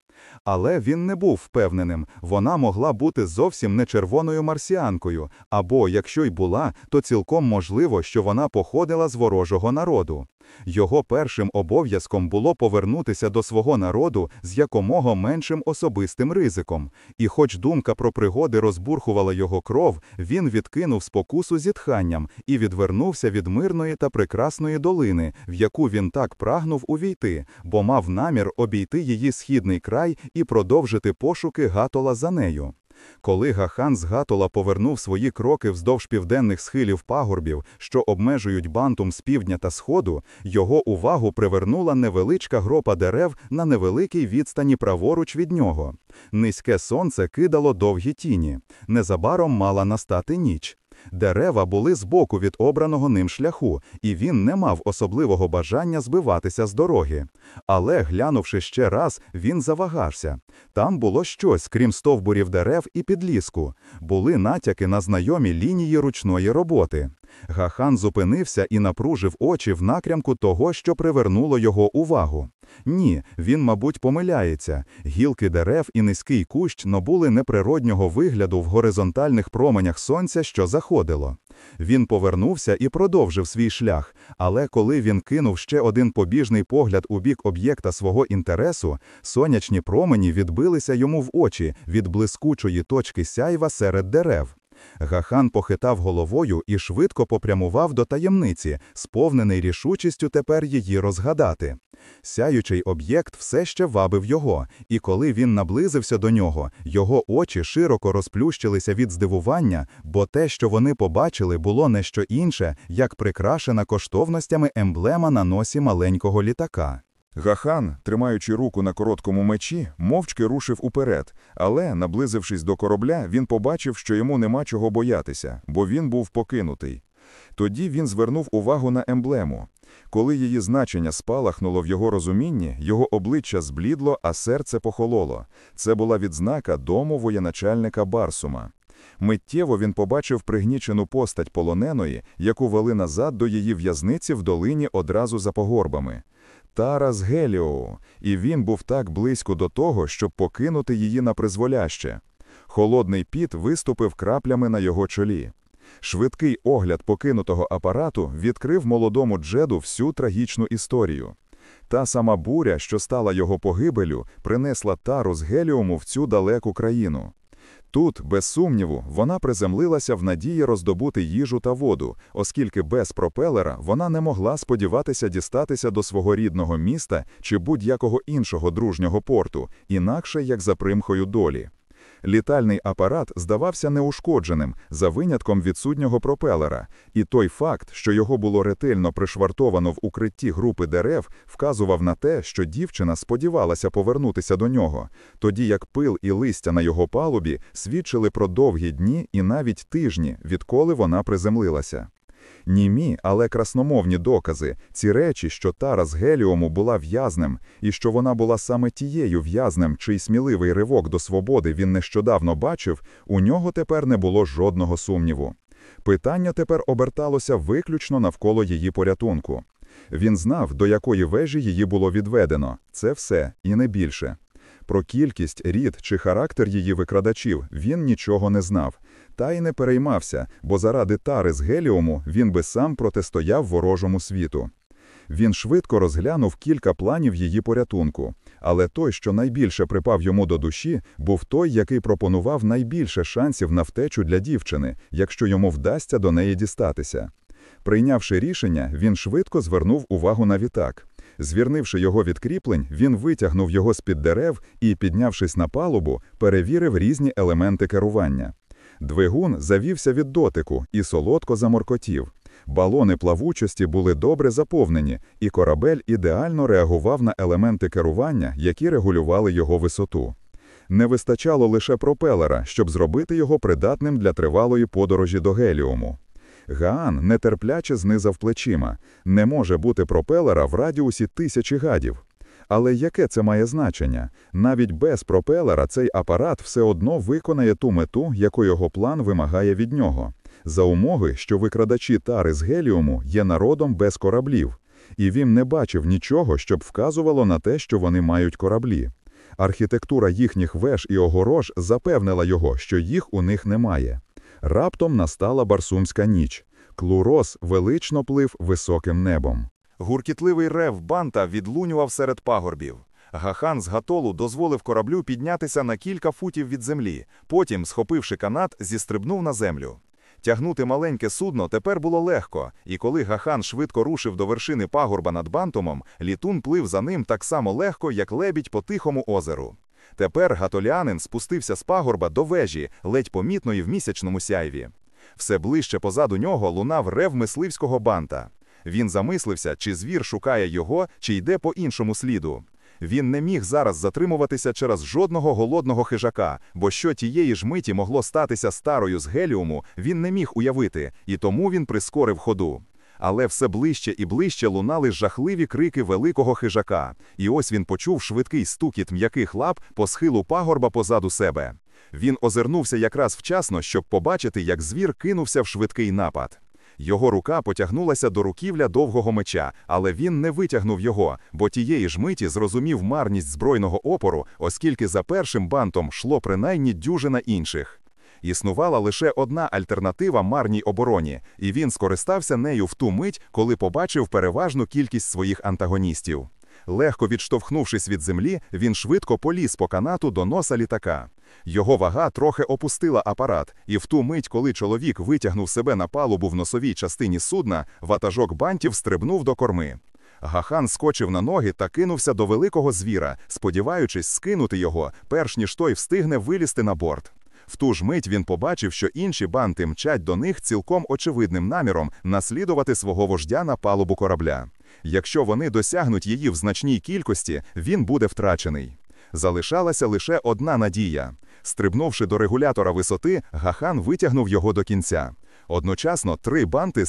Але він не був впевненим, вона могла бути зовсім не червоною марсіанкою, або, якщо й була, то цілком можливо, що вона походила з ворожого народу. Його першим обов'язком було повернутися до свого народу з якомога меншим особистим ризиком. І хоч думка про пригоди розбурхувала його кров, він відкинув спокусу зітханням і відвернувся від мирної та прекрасної долини, в яку він так прагнув увійти, бо мав намір обійти її східний край і продовжити пошуки Гатола за нею. Коли Гахан з Гатола повернув свої кроки вздовж південних схилів пагорбів, що обмежують бантум з півдня та сходу, його увагу привернула невеличка гропа дерев на невеликій відстані праворуч від нього. Низьке сонце кидало довгі тіні. Незабаром мала настати ніч. Дерева були збоку від обраного ним шляху, і він не мав особливого бажання збиватися з дороги. Але, глянувши ще раз, він завагався. Там було щось, крім стовбурів дерев і підліску. Були натяки на знайомі лінії ручної роботи. Гахан зупинився і напружив очі в напрямку того, що привернуло його увагу. Ні, він, мабуть, помиляється. Гілки дерев і низький кущ набули неприроднього вигляду в горизонтальних променях сонця, що заходило. Він повернувся і продовжив свій шлях, але коли він кинув ще один побіжний погляд у бік об'єкта свого інтересу, сонячні промені відбилися йому в очі від блискучої точки сяйва серед дерев. Гахан похитав головою і швидко попрямував до таємниці, сповнений рішучістю тепер її розгадати. Сяючий об'єкт все ще вабив його, і коли він наблизився до нього, його очі широко розплющилися від здивування, бо те, що вони побачили, було не що інше, як прикрашена коштовностями емблема на носі маленького літака. Гахан, тримаючи руку на короткому мечі, мовчки рушив уперед, але, наблизившись до корабля, він побачив, що йому нема чого боятися, бо він був покинутий. Тоді він звернув увагу на емблему. Коли її значення спалахнуло в його розумінні, його обличчя зблідло, а серце похололо. Це була відзнака дому воєначальника Барсума. Миттєво він побачив пригнічену постать полоненої, яку вели назад до її в'язниці в долині одразу за погорбами. Тарас Геліоу, і він був так близько до того, щоб покинути її на призволяще. Холодний піт виступив краплями на його чолі. Швидкий огляд покинутого апарату відкрив молодому Джеду всю трагічну історію. Та сама буря, що стала його погибелю, принесла тару з геліуму в цю далеку країну. Тут, без сумніву, вона приземлилася в надії роздобути їжу та воду, оскільки без пропелера вона не могла сподіватися дістатися до свого рідного міста чи будь-якого іншого дружнього порту, інакше як за примхою долі. Літальний апарат здавався неушкодженим за винятком відсутнього пропелера, і той факт, що його було ретельно пришвартовано в укритті групи дерев, вказував на те, що дівчина сподівалася повернутися до нього, тоді як пил і листя на його палубі свідчили про довгі дні і навіть тижні, відколи вона приземлилася. Німі, але красномовні докази, ці речі, що Тара з Геліуму була в'язнем, і що вона була саме тією в'язнем, чий сміливий ривок до свободи він нещодавно бачив, у нього тепер не було жодного сумніву. Питання тепер оберталося виключно навколо її порятунку. Він знав, до якої вежі її було відведено. Це все і не більше. Про кількість, рід чи характер її викрадачів він нічого не знав, та й не переймався, бо заради тари з геліуму він би сам протистояв ворожому світу. Він швидко розглянув кілька планів її порятунку, але той, що найбільше припав йому до душі, був той, який пропонував найбільше шансів на втечу для дівчини, якщо йому вдасться до неї дістатися. Прийнявши рішення, він швидко звернув увагу на вітак. Звірнивши його від кріплень, він витягнув його з-під дерев і, піднявшись на палубу, перевірив різні елементи керування. Двигун завівся від дотику і солодко заморкотів. Балони плавучості були добре заповнені, і корабель ідеально реагував на елементи керування, які регулювали його висоту. Не вистачало лише пропелера, щоб зробити його придатним для тривалої подорожі до геліуму. Гаан нетерпляче знизав плечима. Не може бути пропелера в радіусі тисячі гадів. Але яке це має значення? Навіть без пропелера цей апарат все одно виконає ту мету, яку його план вимагає від нього. За умови, що викрадачі тари з геліуму є народом без кораблів. І він не бачив нічого, щоб вказувало на те, що вони мають кораблі. Архітектура їхніх веж і огорож запевнила його, що їх у них немає. Раптом настала барсумська ніч. Клурос велично плив високим небом. Гуркітливий рев банта відлунював серед пагорбів. Гахан з гатолу дозволив кораблю піднятися на кілька футів від землі, потім, схопивши канат, зістрибнув на землю. Тягнути маленьке судно тепер було легко, і коли Гахан швидко рушив до вершини пагорба над бантомом, літун плив за ним так само легко, як лебідь по тихому озеру. Тепер гатолянин спустився з пагорба до вежі, ледь помітної в місячному сяйві. Все ближче позаду нього лунав рев мисливського банта. Він замислився, чи звір шукає його, чи йде по іншому сліду. Він не міг зараз затримуватися через жодного голодного хижака, бо що тієї ж миті могло статися старою з геліуму, він не міг уявити, і тому він прискорив ходу. Але все ближче і ближче лунали жахливі крики великого хижака, і ось він почув швидкий стукіт м'яких лап по схилу пагорба позаду себе. Він озирнувся якраз вчасно, щоб побачити, як звір кинувся в швидкий напад. Його рука потягнулася до руківля довгого меча, але він не витягнув його, бо тієї ж миті зрозумів марність збройного опору, оскільки за першим бантом йшло принаймні дюжина інших. Існувала лише одна альтернатива марній обороні, і він скористався нею в ту мить, коли побачив переважну кількість своїх антагоністів. Легко відштовхнувшись від землі, він швидко поліз по канату до носа літака. Його вага трохи опустила апарат, і в ту мить, коли чоловік витягнув себе на палубу в носовій частині судна, ватажок бантів стрибнув до корми. Гахан скочив на ноги та кинувся до великого звіра, сподіваючись скинути його, перш ніж той встигне вилізти на борт. В ту ж мить він побачив, що інші банти мчать до них цілком очевидним наміром наслідувати свого вождя на палубу корабля. Якщо вони досягнуть її в значній кількості, він буде втрачений. Залишалася лише одна надія. Стрибнувши до регулятора висоти, Гахан витягнув його до кінця. Одночасно три банти